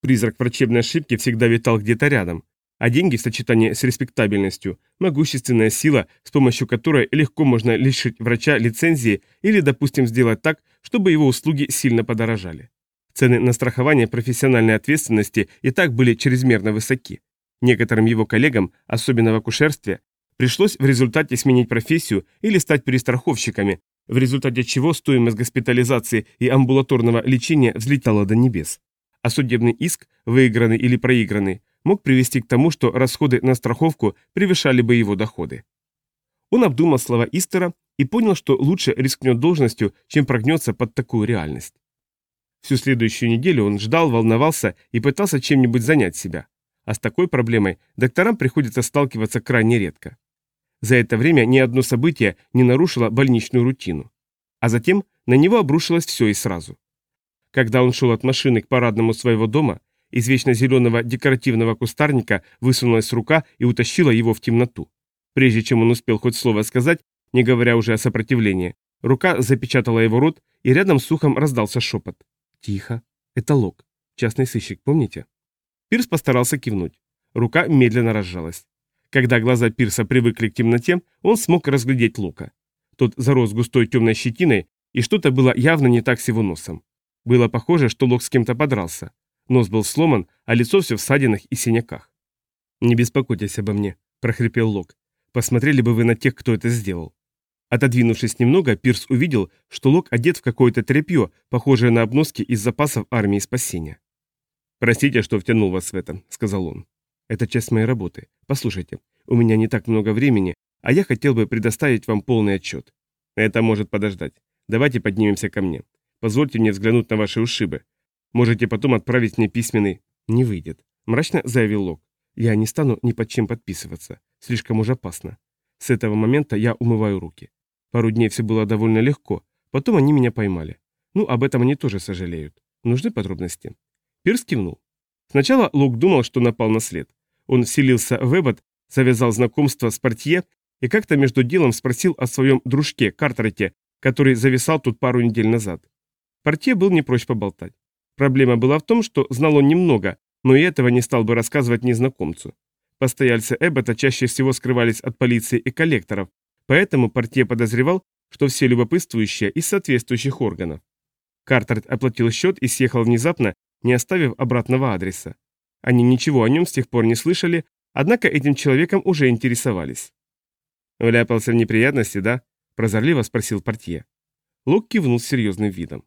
Призрак врачебной ошибки всегда витал где-то рядом, а деньги в сочетании с респектабельностью – могущественная сила, с помощью которой легко можно лишить врача лицензии или, допустим, сделать так, чтобы его услуги сильно подорожали. Цены на страхование профессиональной ответственности и так были чрезмерно высоки. Некоторым его коллегам, особенно в акушерстве, пришлось в результате сменить профессию или стать перестраховщиками, в результате чего стоимость госпитализации и амбулаторного лечения взлетала до небес. А судебный иск, выигранный или проигранный, мог привести к тому, что расходы на страховку превышали бы его доходы. Он обдумал слова Истера и понял, что лучше рискнет должностью, чем прогнется под такую реальность. Всю следующую неделю он ждал, волновался и пытался чем-нибудь занять себя а с такой проблемой докторам приходится сталкиваться крайне редко. За это время ни одно событие не нарушило больничную рутину. А затем на него обрушилось все и сразу. Когда он шел от машины к парадному своего дома, из вечно зеленого декоративного кустарника высунулась рука и утащила его в темноту. Прежде чем он успел хоть слово сказать, не говоря уже о сопротивлении, рука запечатала его рот, и рядом с ухом раздался шепот. «Тихо. Это Лок. Частный сыщик, помните?» Пирс постарался кивнуть. Рука медленно разжалась. Когда глаза Пирса привыкли к темноте, он смог разглядеть Лука. Тот зарос густой темной щетиной, и что-то было явно не так с его носом. Было похоже, что Лок с кем-то подрался. Нос был сломан, а лицо все в ссадинах и синяках. «Не беспокойтесь обо мне», – прохрипел Лок. «Посмотрели бы вы на тех, кто это сделал». Отодвинувшись немного, Пирс увидел, что Лок одет в какое-то тряпье, похожее на обноски из запасов армии спасения. «Простите, что втянул вас в это», — сказал он. «Это часть моей работы. Послушайте, у меня не так много времени, а я хотел бы предоставить вам полный отчет. Это может подождать. Давайте поднимемся ко мне. Позвольте мне взглянуть на ваши ушибы. Можете потом отправить мне письменный...» «Не выйдет», — мрачно заявил Лок. «Я не стану ни под чем подписываться. Слишком уж опасно. С этого момента я умываю руки. Пару дней все было довольно легко, потом они меня поймали. Ну, об этом они тоже сожалеют. Нужны подробности?» Пирс кивнул. Сначала Лук думал, что напал на след. Он вселился в Эббот, завязал знакомство с портье и как-то между делом спросил о своем дружке Картерете, который зависал тут пару недель назад. Портье был не прочь поболтать. Проблема была в том, что знал он немного, но и этого не стал бы рассказывать незнакомцу. Постояльцы Эббота чаще всего скрывались от полиции и коллекторов, поэтому Портье подозревал, что все любопытствующие из соответствующих органов. Картерет оплатил счет и съехал внезапно, не оставив обратного адреса. Они ничего о нем с тех пор не слышали, однако этим человеком уже интересовались. «Вляпался в неприятности, да?» – прозорливо спросил портье. Лок кивнул с серьезным видом.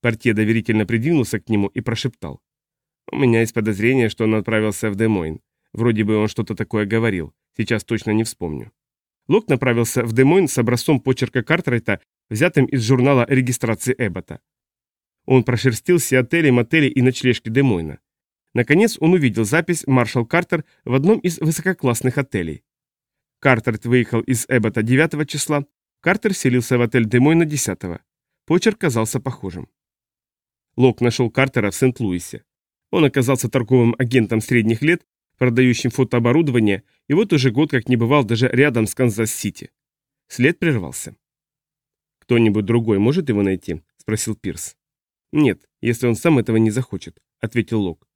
Портье доверительно придвинулся к нему и прошептал. «У меня есть подозрение, что он отправился в Демойн. Вроде бы он что-то такое говорил, сейчас точно не вспомню». Лок направился в Демойн с образцом почерка Картрайта, взятым из журнала регистрации Эббота. Он прошерстил все отели, мотели и ночлежки Демойна. Наконец он увидел запись «Маршал Картер» в одном из высококлассных отелей. Картер выехал из Эббота 9 числа, Картер селился в отель Демойна 10 -го. Почерк казался похожим. Лок нашел Картера в Сент-Луисе. Он оказался торговым агентом средних лет, продающим фотооборудование, и вот уже год как не бывал даже рядом с Канзас-Сити. След прервался. «Кто-нибудь другой может его найти?» – спросил Пирс. «Нет, если он сам этого не захочет», — ответил Лок.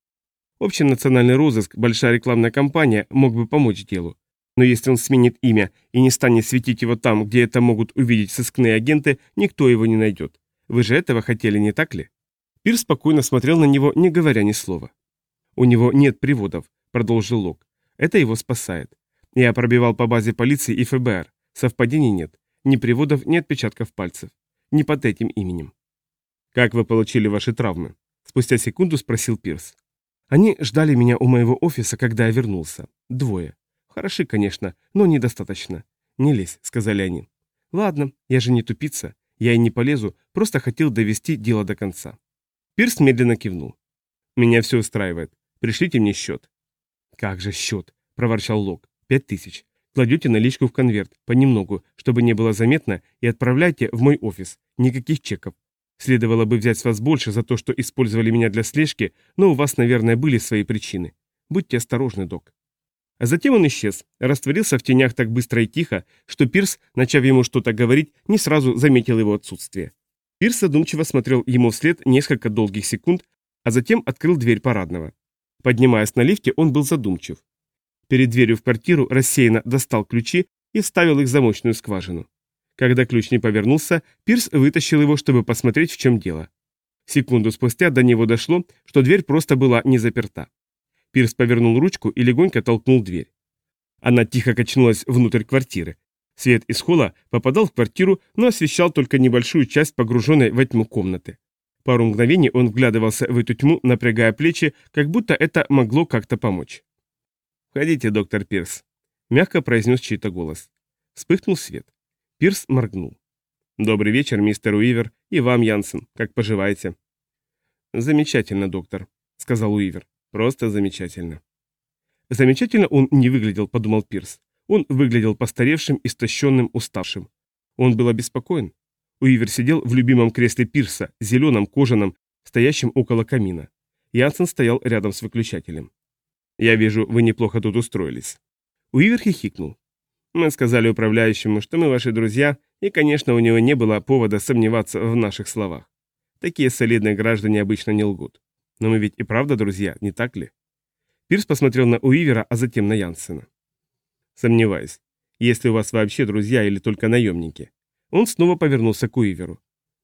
«Общий национальный розыск, большая рекламная кампания мог бы помочь делу. Но если он сменит имя и не станет светить его там, где это могут увидеть сыскные агенты, никто его не найдет. Вы же этого хотели, не так ли? Пир спокойно смотрел на него, не говоря ни слова. «У него нет приводов», — продолжил Лок. «Это его спасает. Я пробивал по базе полиции и ФБР. Совпадений нет. Ни приводов, ни отпечатков пальцев. Не под этим именем». «Как вы получили ваши травмы?» Спустя секунду спросил Пирс. «Они ждали меня у моего офиса, когда я вернулся. Двое. Хороши, конечно, но недостаточно. Не лезь», — сказали они. «Ладно, я же не тупица. Я и не полезу, просто хотел довести дело до конца». Пирс медленно кивнул. «Меня все устраивает. Пришлите мне счет». «Как же счет?» – проворчал Лок. «Пять тысяч. Кладете наличку в конверт, понемногу, чтобы не было заметно, и отправляйте в мой офис. Никаких чеков. Следовало бы взять с вас больше за то, что использовали меня для слежки, но у вас, наверное, были свои причины. Будьте осторожны, док». А затем он исчез, растворился в тенях так быстро и тихо, что Пирс, начав ему что-то говорить, не сразу заметил его отсутствие. Пирс задумчиво смотрел ему вслед несколько долгих секунд, а затем открыл дверь парадного. Поднимаясь на лифте, он был задумчив. Перед дверью в квартиру рассеянно достал ключи и вставил их в замочную скважину. Когда ключ не повернулся, Пирс вытащил его, чтобы посмотреть, в чем дело. Секунду спустя до него дошло, что дверь просто была не заперта. Пирс повернул ручку и легонько толкнул дверь. Она тихо качнулась внутрь квартиры. Свет из холла попадал в квартиру, но освещал только небольшую часть погруженной во тьму комнаты. Пару мгновений он вглядывался в эту тьму, напрягая плечи, как будто это могло как-то помочь. «Входите, доктор Пирс», — мягко произнес чей-то голос. Вспыхнул свет. Пирс моргнул. «Добрый вечер, мистер Уивер, и вам, Янсен. Как поживаете?» «Замечательно, доктор», — сказал Уивер. «Просто замечательно». Замечательно он не выглядел, подумал Пирс. Он выглядел постаревшим, истощенным, уставшим. Он был обеспокоен. Уивер сидел в любимом кресле Пирса, зеленом, кожаном, стоящем около камина. Янсен стоял рядом с выключателем. «Я вижу, вы неплохо тут устроились». Уивер хихикнул. «Мы сказали управляющему, что мы ваши друзья, и, конечно, у него не было повода сомневаться в наших словах. Такие солидные граждане обычно не лгут. Но мы ведь и правда друзья, не так ли?» Пирс посмотрел на Уивера, а затем на Янсена. Сомневаюсь. Если у вас вообще друзья или только наемники. Он снова повернулся к Уиверу.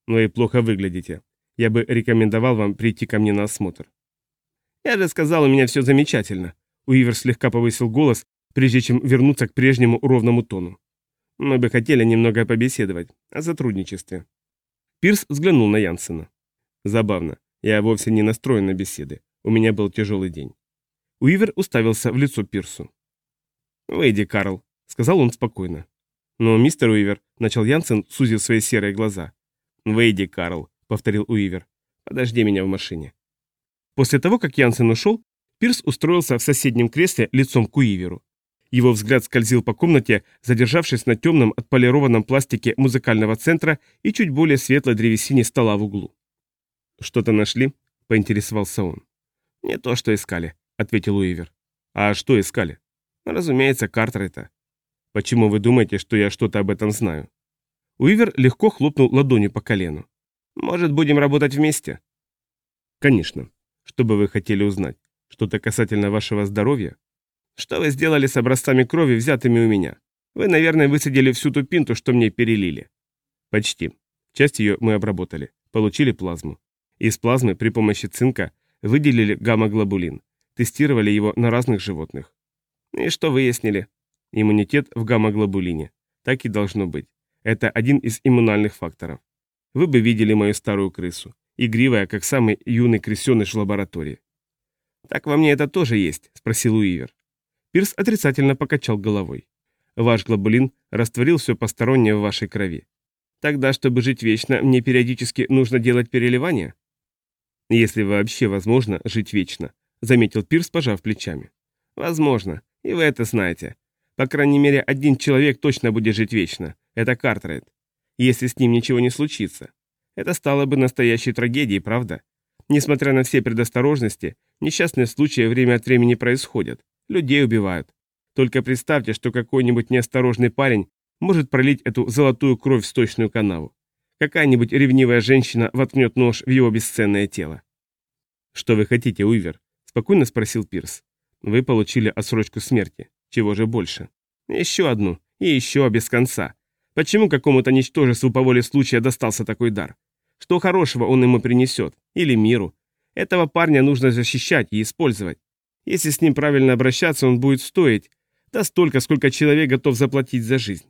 Вы плохо выглядите. Я бы рекомендовал вам прийти ко мне на осмотр. Я же сказал, у меня все замечательно. Уивер слегка повысил голос, прежде чем вернуться к прежнему ровному тону. Мы бы хотели немного побеседовать о сотрудничестве. Пирс взглянул на Янсена. Забавно. Я вовсе не настроен на беседы. У меня был тяжелый день. Уивер уставился в лицо Пирсу. «Выйди, Карл», — сказал он спокойно. «Но, мистер Уивер», — начал Янсен, сузив свои серые глаза. «Выйди, Карл», — повторил Уивер. «Подожди меня в машине». После того, как Янсен ушел, Пирс устроился в соседнем кресле лицом к Уиверу. Его взгляд скользил по комнате, задержавшись на темном отполированном пластике музыкального центра и чуть более светлой древесине стола в углу. «Что-то нашли?» — поинтересовался он. «Не то, что искали», — ответил Уивер. «А что искали?» Разумеется, Картрайта. Почему вы думаете, что я что-то об этом знаю? Уивер легко хлопнул ладонью по колену. Может, будем работать вместе? Конечно. Что бы вы хотели узнать? Что-то касательно вашего здоровья? Что вы сделали с образцами крови, взятыми у меня? Вы, наверное, высадили всю ту пинту, что мне перелили. Почти. Часть ее мы обработали. Получили плазму. Из плазмы при помощи цинка выделили гамма-глобулин. Тестировали его на разных животных. И что выяснили? Иммунитет в гамма-глобулине. Так и должно быть. Это один из иммунальных факторов. Вы бы видели мою старую крысу. Игривая, как самый юный крысеныш в лаборатории. «Так во мне это тоже есть?» – спросил Уивер. Пирс отрицательно покачал головой. «Ваш глобулин растворил все постороннее в вашей крови. Тогда, чтобы жить вечно, мне периодически нужно делать переливание?» «Если вообще возможно жить вечно», – заметил Пирс, пожав плечами. «Возможно. И вы это знаете. По крайней мере, один человек точно будет жить вечно. Это Картрайт. Если с ним ничего не случится. Это стало бы настоящей трагедией, правда? Несмотря на все предосторожности, несчастные случаи время от времени происходят. Людей убивают. Только представьте, что какой-нибудь неосторожный парень может пролить эту золотую кровь в сточную канаву. Какая-нибудь ревнивая женщина воткнет нож в его бесценное тело. «Что вы хотите, Уивер?» – спокойно спросил Пирс. Вы получили отсрочку смерти. Чего же больше? Еще одну, и еще без конца. Почему какому-то ничтожеству по воле случая достался такой дар? Что хорошего он ему принесет? Или миру? Этого парня нужно защищать и использовать. Если с ним правильно обращаться, он будет стоить, да столько, сколько человек готов заплатить за жизнь.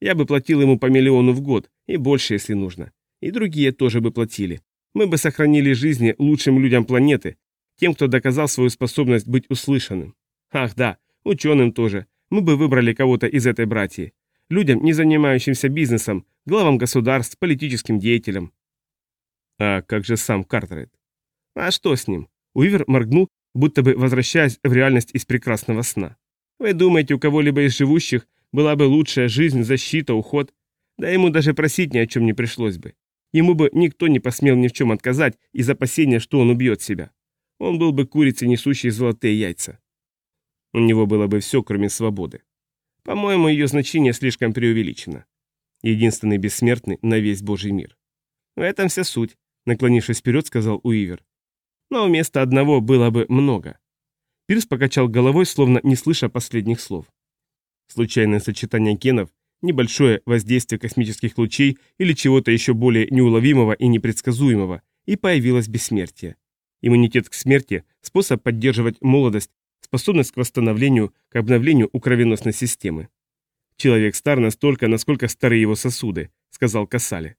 Я бы платил ему по миллиону в год, и больше, если нужно. И другие тоже бы платили. Мы бы сохранили жизни лучшим людям планеты, тем, кто доказал свою способность быть услышанным. Ах да, ученым тоже. Мы бы выбрали кого-то из этой братьи. Людям, не занимающимся бизнесом, главам государств, политическим деятелям. А как же сам Картерет? А что с ним? Уивер моргнул, будто бы возвращаясь в реальность из прекрасного сна. Вы думаете, у кого-либо из живущих была бы лучшая жизнь, защита, уход? Да ему даже просить ни о чем не пришлось бы. Ему бы никто не посмел ни в чем отказать из опасения, что он убьет себя. Он был бы курицей, несущей золотые яйца. У него было бы все, кроме свободы. По-моему, ее значение слишком преувеличено. Единственный бессмертный на весь Божий мир. В этом вся суть, наклонившись вперед, сказал Уивер. Но вместо одного было бы много. Пирс покачал головой, словно не слыша последних слов. Случайное сочетание генов, небольшое воздействие космических лучей или чего-то еще более неуловимого и непредсказуемого, и появилось бессмертие. Иммунитет к смерти – способ поддерживать молодость, способность к восстановлению, к обновлению у кровеносной системы. «Человек стар настолько, насколько стары его сосуды», – сказал Кассали.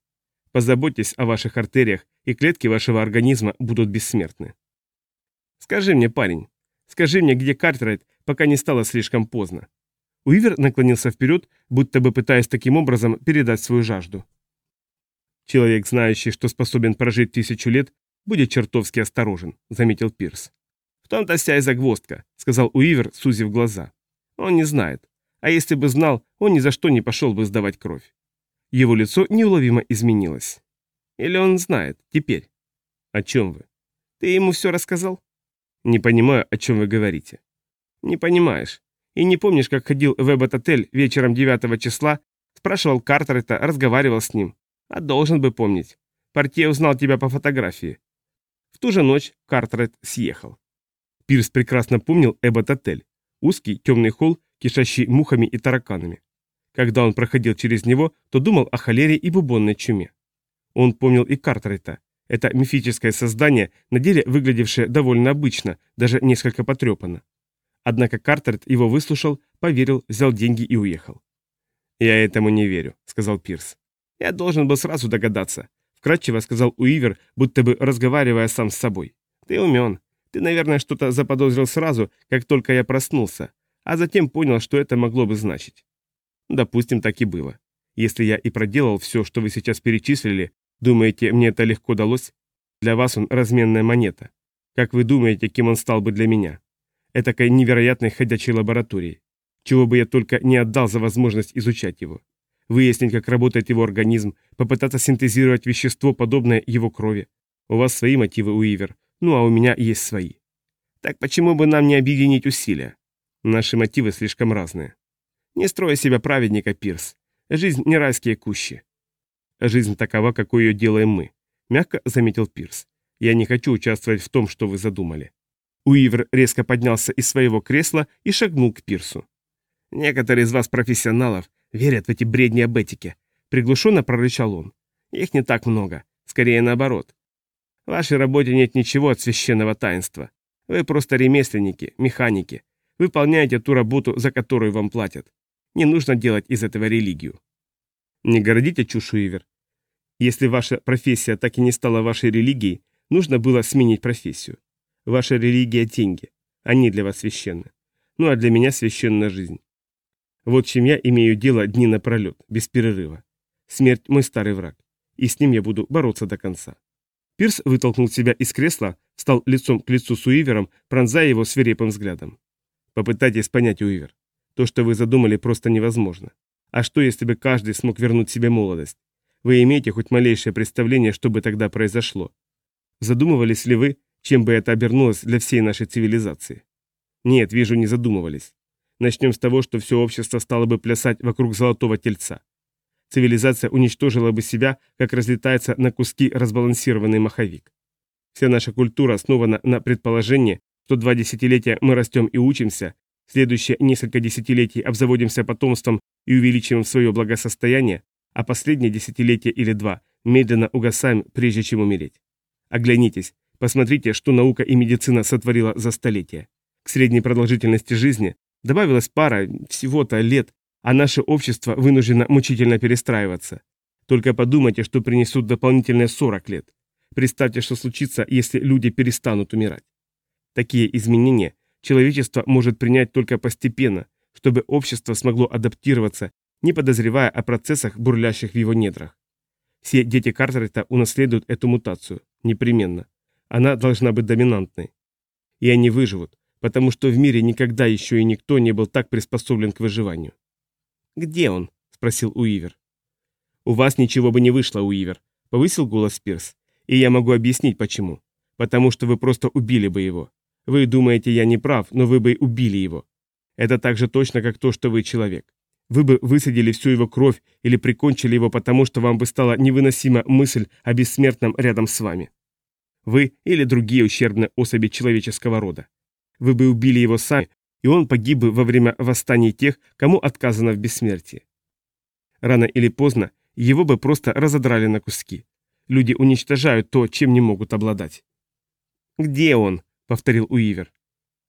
«Позаботьтесь о ваших артериях, и клетки вашего организма будут бессмертны». «Скажи мне, парень, скажи мне, где Картрайт, пока не стало слишком поздно». Уивер наклонился вперед, будто бы пытаясь таким образом передать свою жажду. «Человек, знающий, что способен прожить тысячу лет, будет чертовски осторожен», — заметил Пирс. «В том-то вся и загвоздка», — сказал Уивер, сузив глаза. «Он не знает. А если бы знал, он ни за что не пошел бы сдавать кровь». Его лицо неуловимо изменилось. «Или он знает, теперь?» «О чем вы?» «Ты ему все рассказал?» «Не понимаю, о чем вы говорите». «Не понимаешь. И не помнишь, как ходил в Эббот-отель вечером 9 числа, спрашивал Картерета, разговаривал с ним? А должен бы помнить. Портье узнал тебя по фотографии. В ту же ночь Картерет съехал. Пирс прекрасно помнил Эббот-отель. Узкий темный холл, кишащий мухами и тараканами. Когда он проходил через него, то думал о холере и бубонной чуме. Он помнил и Картерета. Это мифическое создание, на деле выглядевшее довольно обычно, даже несколько потрепанно. Однако Картерет его выслушал, поверил, взял деньги и уехал. «Я этому не верю», — сказал Пирс. «Я должен был сразу догадаться», — вкратчиво сказал Уивер, будто бы разговаривая сам с собой. «Ты умен. Ты, наверное, что-то заподозрил сразу, как только я проснулся, а затем понял, что это могло бы значить». «Допустим, так и было. Если я и проделал все, что вы сейчас перечислили, думаете, мне это легко далось? Для вас он разменная монета. Как вы думаете, кем он стал бы для меня?» этакой невероятной ходячей лабораторией. Чего бы я только не отдал за возможность изучать его. Выяснить, как работает его организм, попытаться синтезировать вещество, подобное его крови. У вас свои мотивы, Уивер, ну а у меня есть свои. Так почему бы нам не объединить усилия? Наши мотивы слишком разные. Не строй себя праведника, Пирс. Жизнь не райские кущи. Жизнь такова, какой ее делаем мы, мягко заметил Пирс. Я не хочу участвовать в том, что вы задумали. Уивер резко поднялся из своего кресла и шагнул к пирсу. «Некоторые из вас, профессионалов, верят в эти бредни об этике», — приглушенно прорычал он. «Их не так много, скорее наоборот. В вашей работе нет ничего от священного таинства. Вы просто ремесленники, механики. Выполняете ту работу, за которую вам платят. Не нужно делать из этого религию». «Не городите чушь, Уивер. Если ваша профессия так и не стала вашей религией, нужно было сменить профессию. Ваша религия – деньги. Они для вас священны. Ну а для меня священна жизнь. Вот чем я имею дело дни напролет, без перерыва. Смерть – мой старый враг. И с ним я буду бороться до конца. Пирс вытолкнул себя из кресла, стал лицом к лицу с Уивером, пронзая его свирепым взглядом. Попытайтесь понять, Уивер. То, что вы задумали, просто невозможно. А что, если бы каждый смог вернуть себе молодость? Вы имеете хоть малейшее представление, что бы тогда произошло? Задумывались ли вы, чем бы это обернулось для всей нашей цивилизации? Нет, вижу, не задумывались. Начнем с того, что все общество стало бы плясать вокруг золотого тельца. Цивилизация уничтожила бы себя, как разлетается на куски разбалансированный маховик. Вся наша культура основана на предположении, что два десятилетия мы растем и учимся, Следующие несколько десятилетий обзаводимся потомством и увеличиваем свое благосостояние, а последнее десятилетие или два медленно угасаем, прежде чем умереть. Оглянитесь, посмотрите, что наука и медицина сотворила за столетия. К средней продолжительности жизни добавилась пара всего-то лет, а наше общество вынуждено мучительно перестраиваться. Только подумайте, что принесут дополнительные 40 лет. Представьте, что случится, если люди перестанут умирать. Такие изменения человечество может принять только постепенно, чтобы общество смогло адаптироваться, не подозревая о процессах, бурлящих в его недрах. Все дети Картерета унаследуют эту мутацию, непременно. Она должна быть доминантной. И они выживут, потому что в мире никогда еще и никто не был так приспособлен к выживанию. «Где он?» – спросил Уивер. «У вас ничего бы не вышло, Уивер», – повысил голос Пирс. «И я могу объяснить, почему. Потому что вы просто убили бы его. Вы думаете, я не прав, но вы бы убили его. Это так же точно, как то, что вы человек. Вы бы высадили всю его кровь или прикончили его, потому что вам бы стала невыносима мысль о бессмертном рядом с вами. Вы или другие ущербные особи человеческого рода. Вы бы убили его сами, и он погиб бы во время восстаний тех, кому отказано в бессмертии. Рано или поздно его бы просто разодрали на куски. Люди уничтожают то, чем не могут обладать. «Где он?» — повторил Уивер.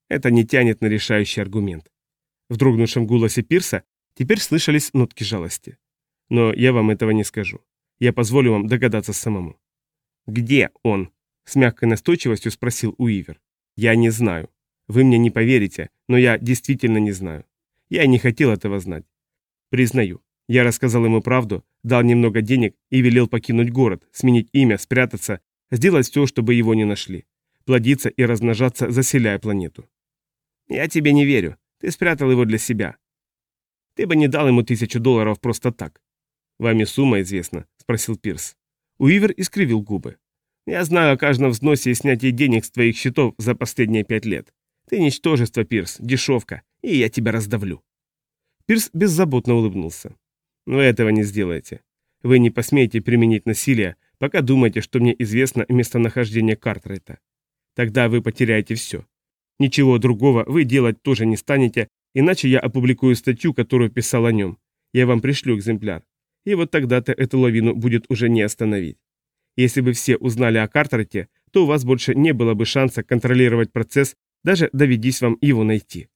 Это не тянет на решающий аргумент. В дрогнувшем голосе Пирса теперь слышались нотки жалости. Но я вам этого не скажу. Я позволю вам догадаться самому. «Где он?» — с мягкой настойчивостью спросил Уивер. «Я не знаю. Вы мне не поверите, но я действительно не знаю. Я не хотел этого знать. Признаю, я рассказал ему правду, дал немного денег и велел покинуть город, сменить имя, спрятаться, сделать все, чтобы его не нашли плодиться и размножаться, заселяя планету. Я тебе не верю. Ты спрятал его для себя. Ты бы не дал ему тысячу долларов просто так. Вами сумма известна, спросил Пирс. Уивер искривил губы. Я знаю о каждом взносе и снятии денег с твоих счетов за последние пять лет. Ты ничтожество, Пирс, дешевка, и я тебя раздавлю. Пирс беззаботно улыбнулся. Вы этого не сделаете. Вы не посмеете применить насилие, пока думаете, что мне известно местонахождение Картрайта. Тогда вы потеряете все. Ничего другого вы делать тоже не станете, иначе я опубликую статью, которую писал о нем. Я вам пришлю экземпляр. И вот тогда-то эту лавину будет уже не остановить. Если бы все узнали о Картерте, то у вас больше не было бы шанса контролировать процесс, даже доведись вам его найти.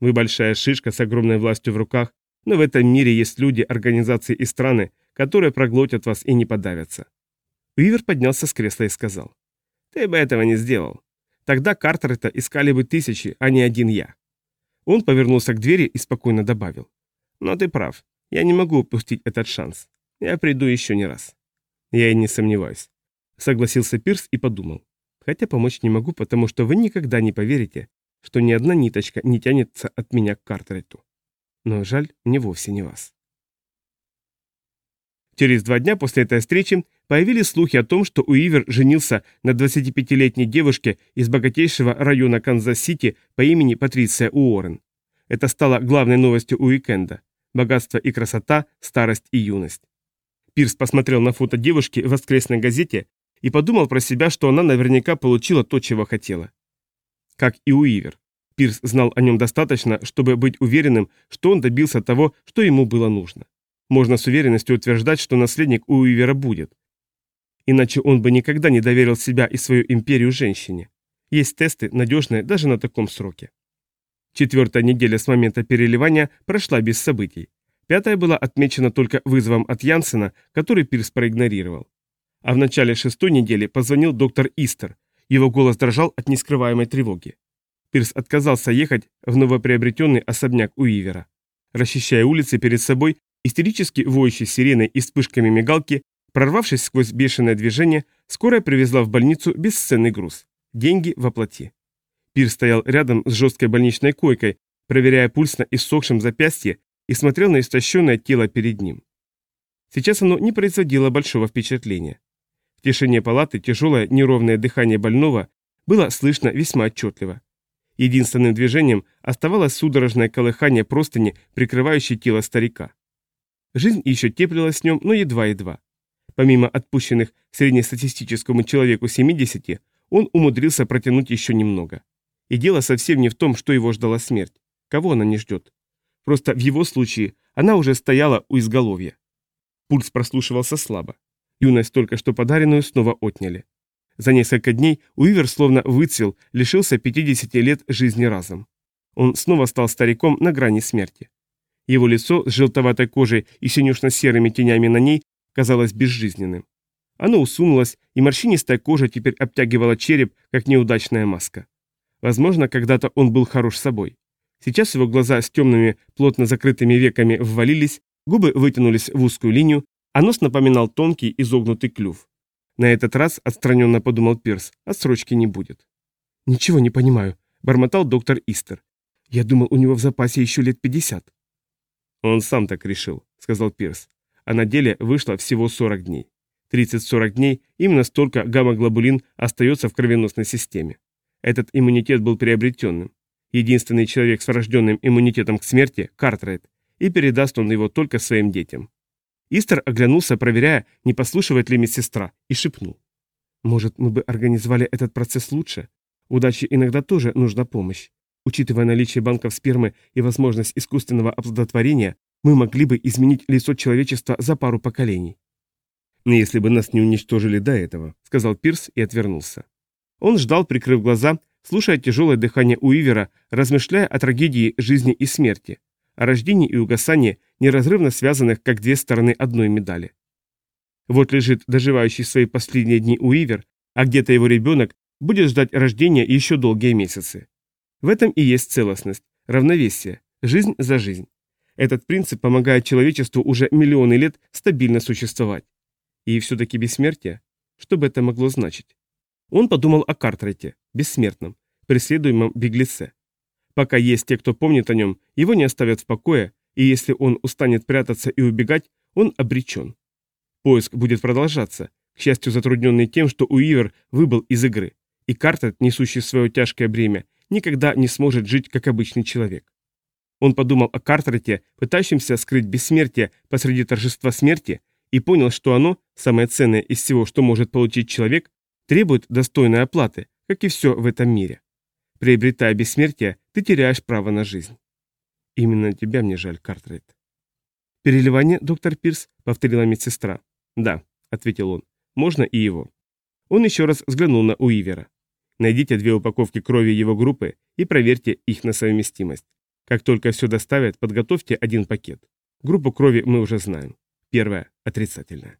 Вы большая шишка с огромной властью в руках, но в этом мире есть люди, организации и страны, которые проглотят вас и не подавятся. Уивер поднялся с кресла и сказал. Ты бы этого не сделал. Тогда Картера-то искали бы тысячи, а не один я. Он повернулся к двери и спокойно добавил. Но ты прав. Я не могу упустить этот шанс. Я приду еще не раз. Я и не сомневаюсь. Согласился Пирс и подумал. Хотя помочь не могу, потому что вы никогда не поверите, что ни одна ниточка не тянется от меня к Картеру. Но жаль, мне вовсе не вас. Через два дня после этой встречи появились слухи о том, что Уивер женился на 25-летней девушке из богатейшего района Канзас-Сити по имени Патриция Уоррен. Это стало главной новостью уикенда. Богатство и красота, старость и юность. Пирс посмотрел на фото девушки в воскресной газете и подумал про себя, что она наверняка получила то, чего хотела. Как и Уивер. Пирс знал о нем достаточно, чтобы быть уверенным, что он добился того, что ему было нужно. Можно с уверенностью утверждать, что наследник Уивера будет. Иначе он бы никогда не доверил себя и свою империю женщине. Есть тесты, надежные даже на таком сроке. Четвертая неделя с момента переливания прошла без событий. Пятая была отмечена только вызовом от Янсена, который Пирс проигнорировал. А в начале шестой недели позвонил доктор Истер. Его голос дрожал от нескрываемой тревоги. Пирс отказался ехать в новоприобретенный особняк Уивера. Расчищая улицы перед собой, Истерически воющей сиреной и вспышками мигалки, прорвавшись сквозь бешеное движение, скорая привезла в больницу бесценный груз – деньги во плоти. Пир стоял рядом с жесткой больничной койкой, проверяя пульс на иссохшем запястье и смотрел на истощенное тело перед ним. Сейчас оно не производило большого впечатления. В тишине палаты тяжелое неровное дыхание больного было слышно весьма отчетливо. Единственным движением оставалось судорожное колыхание простыни, прикрывающей тело старика. Жизнь еще теплилась с нем, но едва-едва. Помимо отпущенных среднестатистическому человеку 70, он умудрился протянуть еще немного. И дело совсем не в том, что его ждала смерть. Кого она не ждет? Просто в его случае она уже стояла у изголовья. Пульс прослушивался слабо. Юность, только что подаренную, снова отняли. За несколько дней Уивер словно выцвел, лишился 50 лет жизни разом. Он снова стал стариком на грани смерти. Его лицо с желтоватой кожей и синюшно-серыми тенями на ней казалось безжизненным. Оно усунулось, и морщинистая кожа теперь обтягивала череп, как неудачная маска. Возможно, когда-то он был хорош собой. Сейчас его глаза с темными, плотно закрытыми веками ввалились, губы вытянулись в узкую линию, а нос напоминал тонкий изогнутый клюв. На этот раз, отстраненно подумал Пирс, отсрочки не будет. «Ничего не понимаю», — бормотал доктор Истер. «Я думал, у него в запасе еще лет пятьдесят». «Он сам так решил», — сказал Пирс. «А на деле вышло всего 40 дней. 30-40 дней именно столько гамма-глобулин остается в кровеносной системе. Этот иммунитет был приобретенным. Единственный человек с врожденным иммунитетом к смерти – Картрайт, и передаст он его только своим детям. Истер оглянулся, проверяя, не послушивает ли медсестра, и шепнул. «Может, мы бы организовали этот процесс лучше? Удаче иногда тоже нужна помощь. Учитывая наличие банков спермы и возможность искусственного оплодотворения, мы могли бы изменить лицо человечества за пару поколений». «Если бы нас не уничтожили до этого», — сказал Пирс и отвернулся. Он ждал, прикрыв глаза, слушая тяжелое дыхание Уивера, размышляя о трагедии жизни и смерти, о рождении и угасании, неразрывно связанных как две стороны одной медали. Вот лежит доживающий свои последние дни Уивер, а где-то его ребенок будет ждать рождения еще долгие месяцы. В этом и есть целостность, равновесие, жизнь за жизнь. Этот принцип помогает человечеству уже миллионы лет стабильно существовать. И все-таки бессмертие? Что бы это могло значить? Он подумал о Картрете, бессмертном, преследуемом беглеце. Пока есть те, кто помнит о нем, его не оставят в покое, и если он устанет прятаться и убегать, он обречен. Поиск будет продолжаться, к счастью затрудненный тем, что Уивер выбыл из игры, и Картрет, несущий свое тяжкое бремя, никогда не сможет жить как обычный человек. Он подумал о Картрете, пытающемся скрыть бессмертие посреди торжества смерти, и понял, что оно, самое ценное из всего, что может получить человек, требует достойной оплаты, как и все в этом мире. Приобретая бессмертие, ты теряешь право на жизнь. Именно тебя мне жаль, Картрейт. «Переливание, доктор Пирс?» — повторила медсестра. «Да», — ответил он, — «можно и его». Он еще раз взглянул на Уивера. Найдите две упаковки крови его группы и проверьте их на совместимость. Как только все доставят, подготовьте один пакет. Группу крови мы уже знаем. Первая – отрицательная.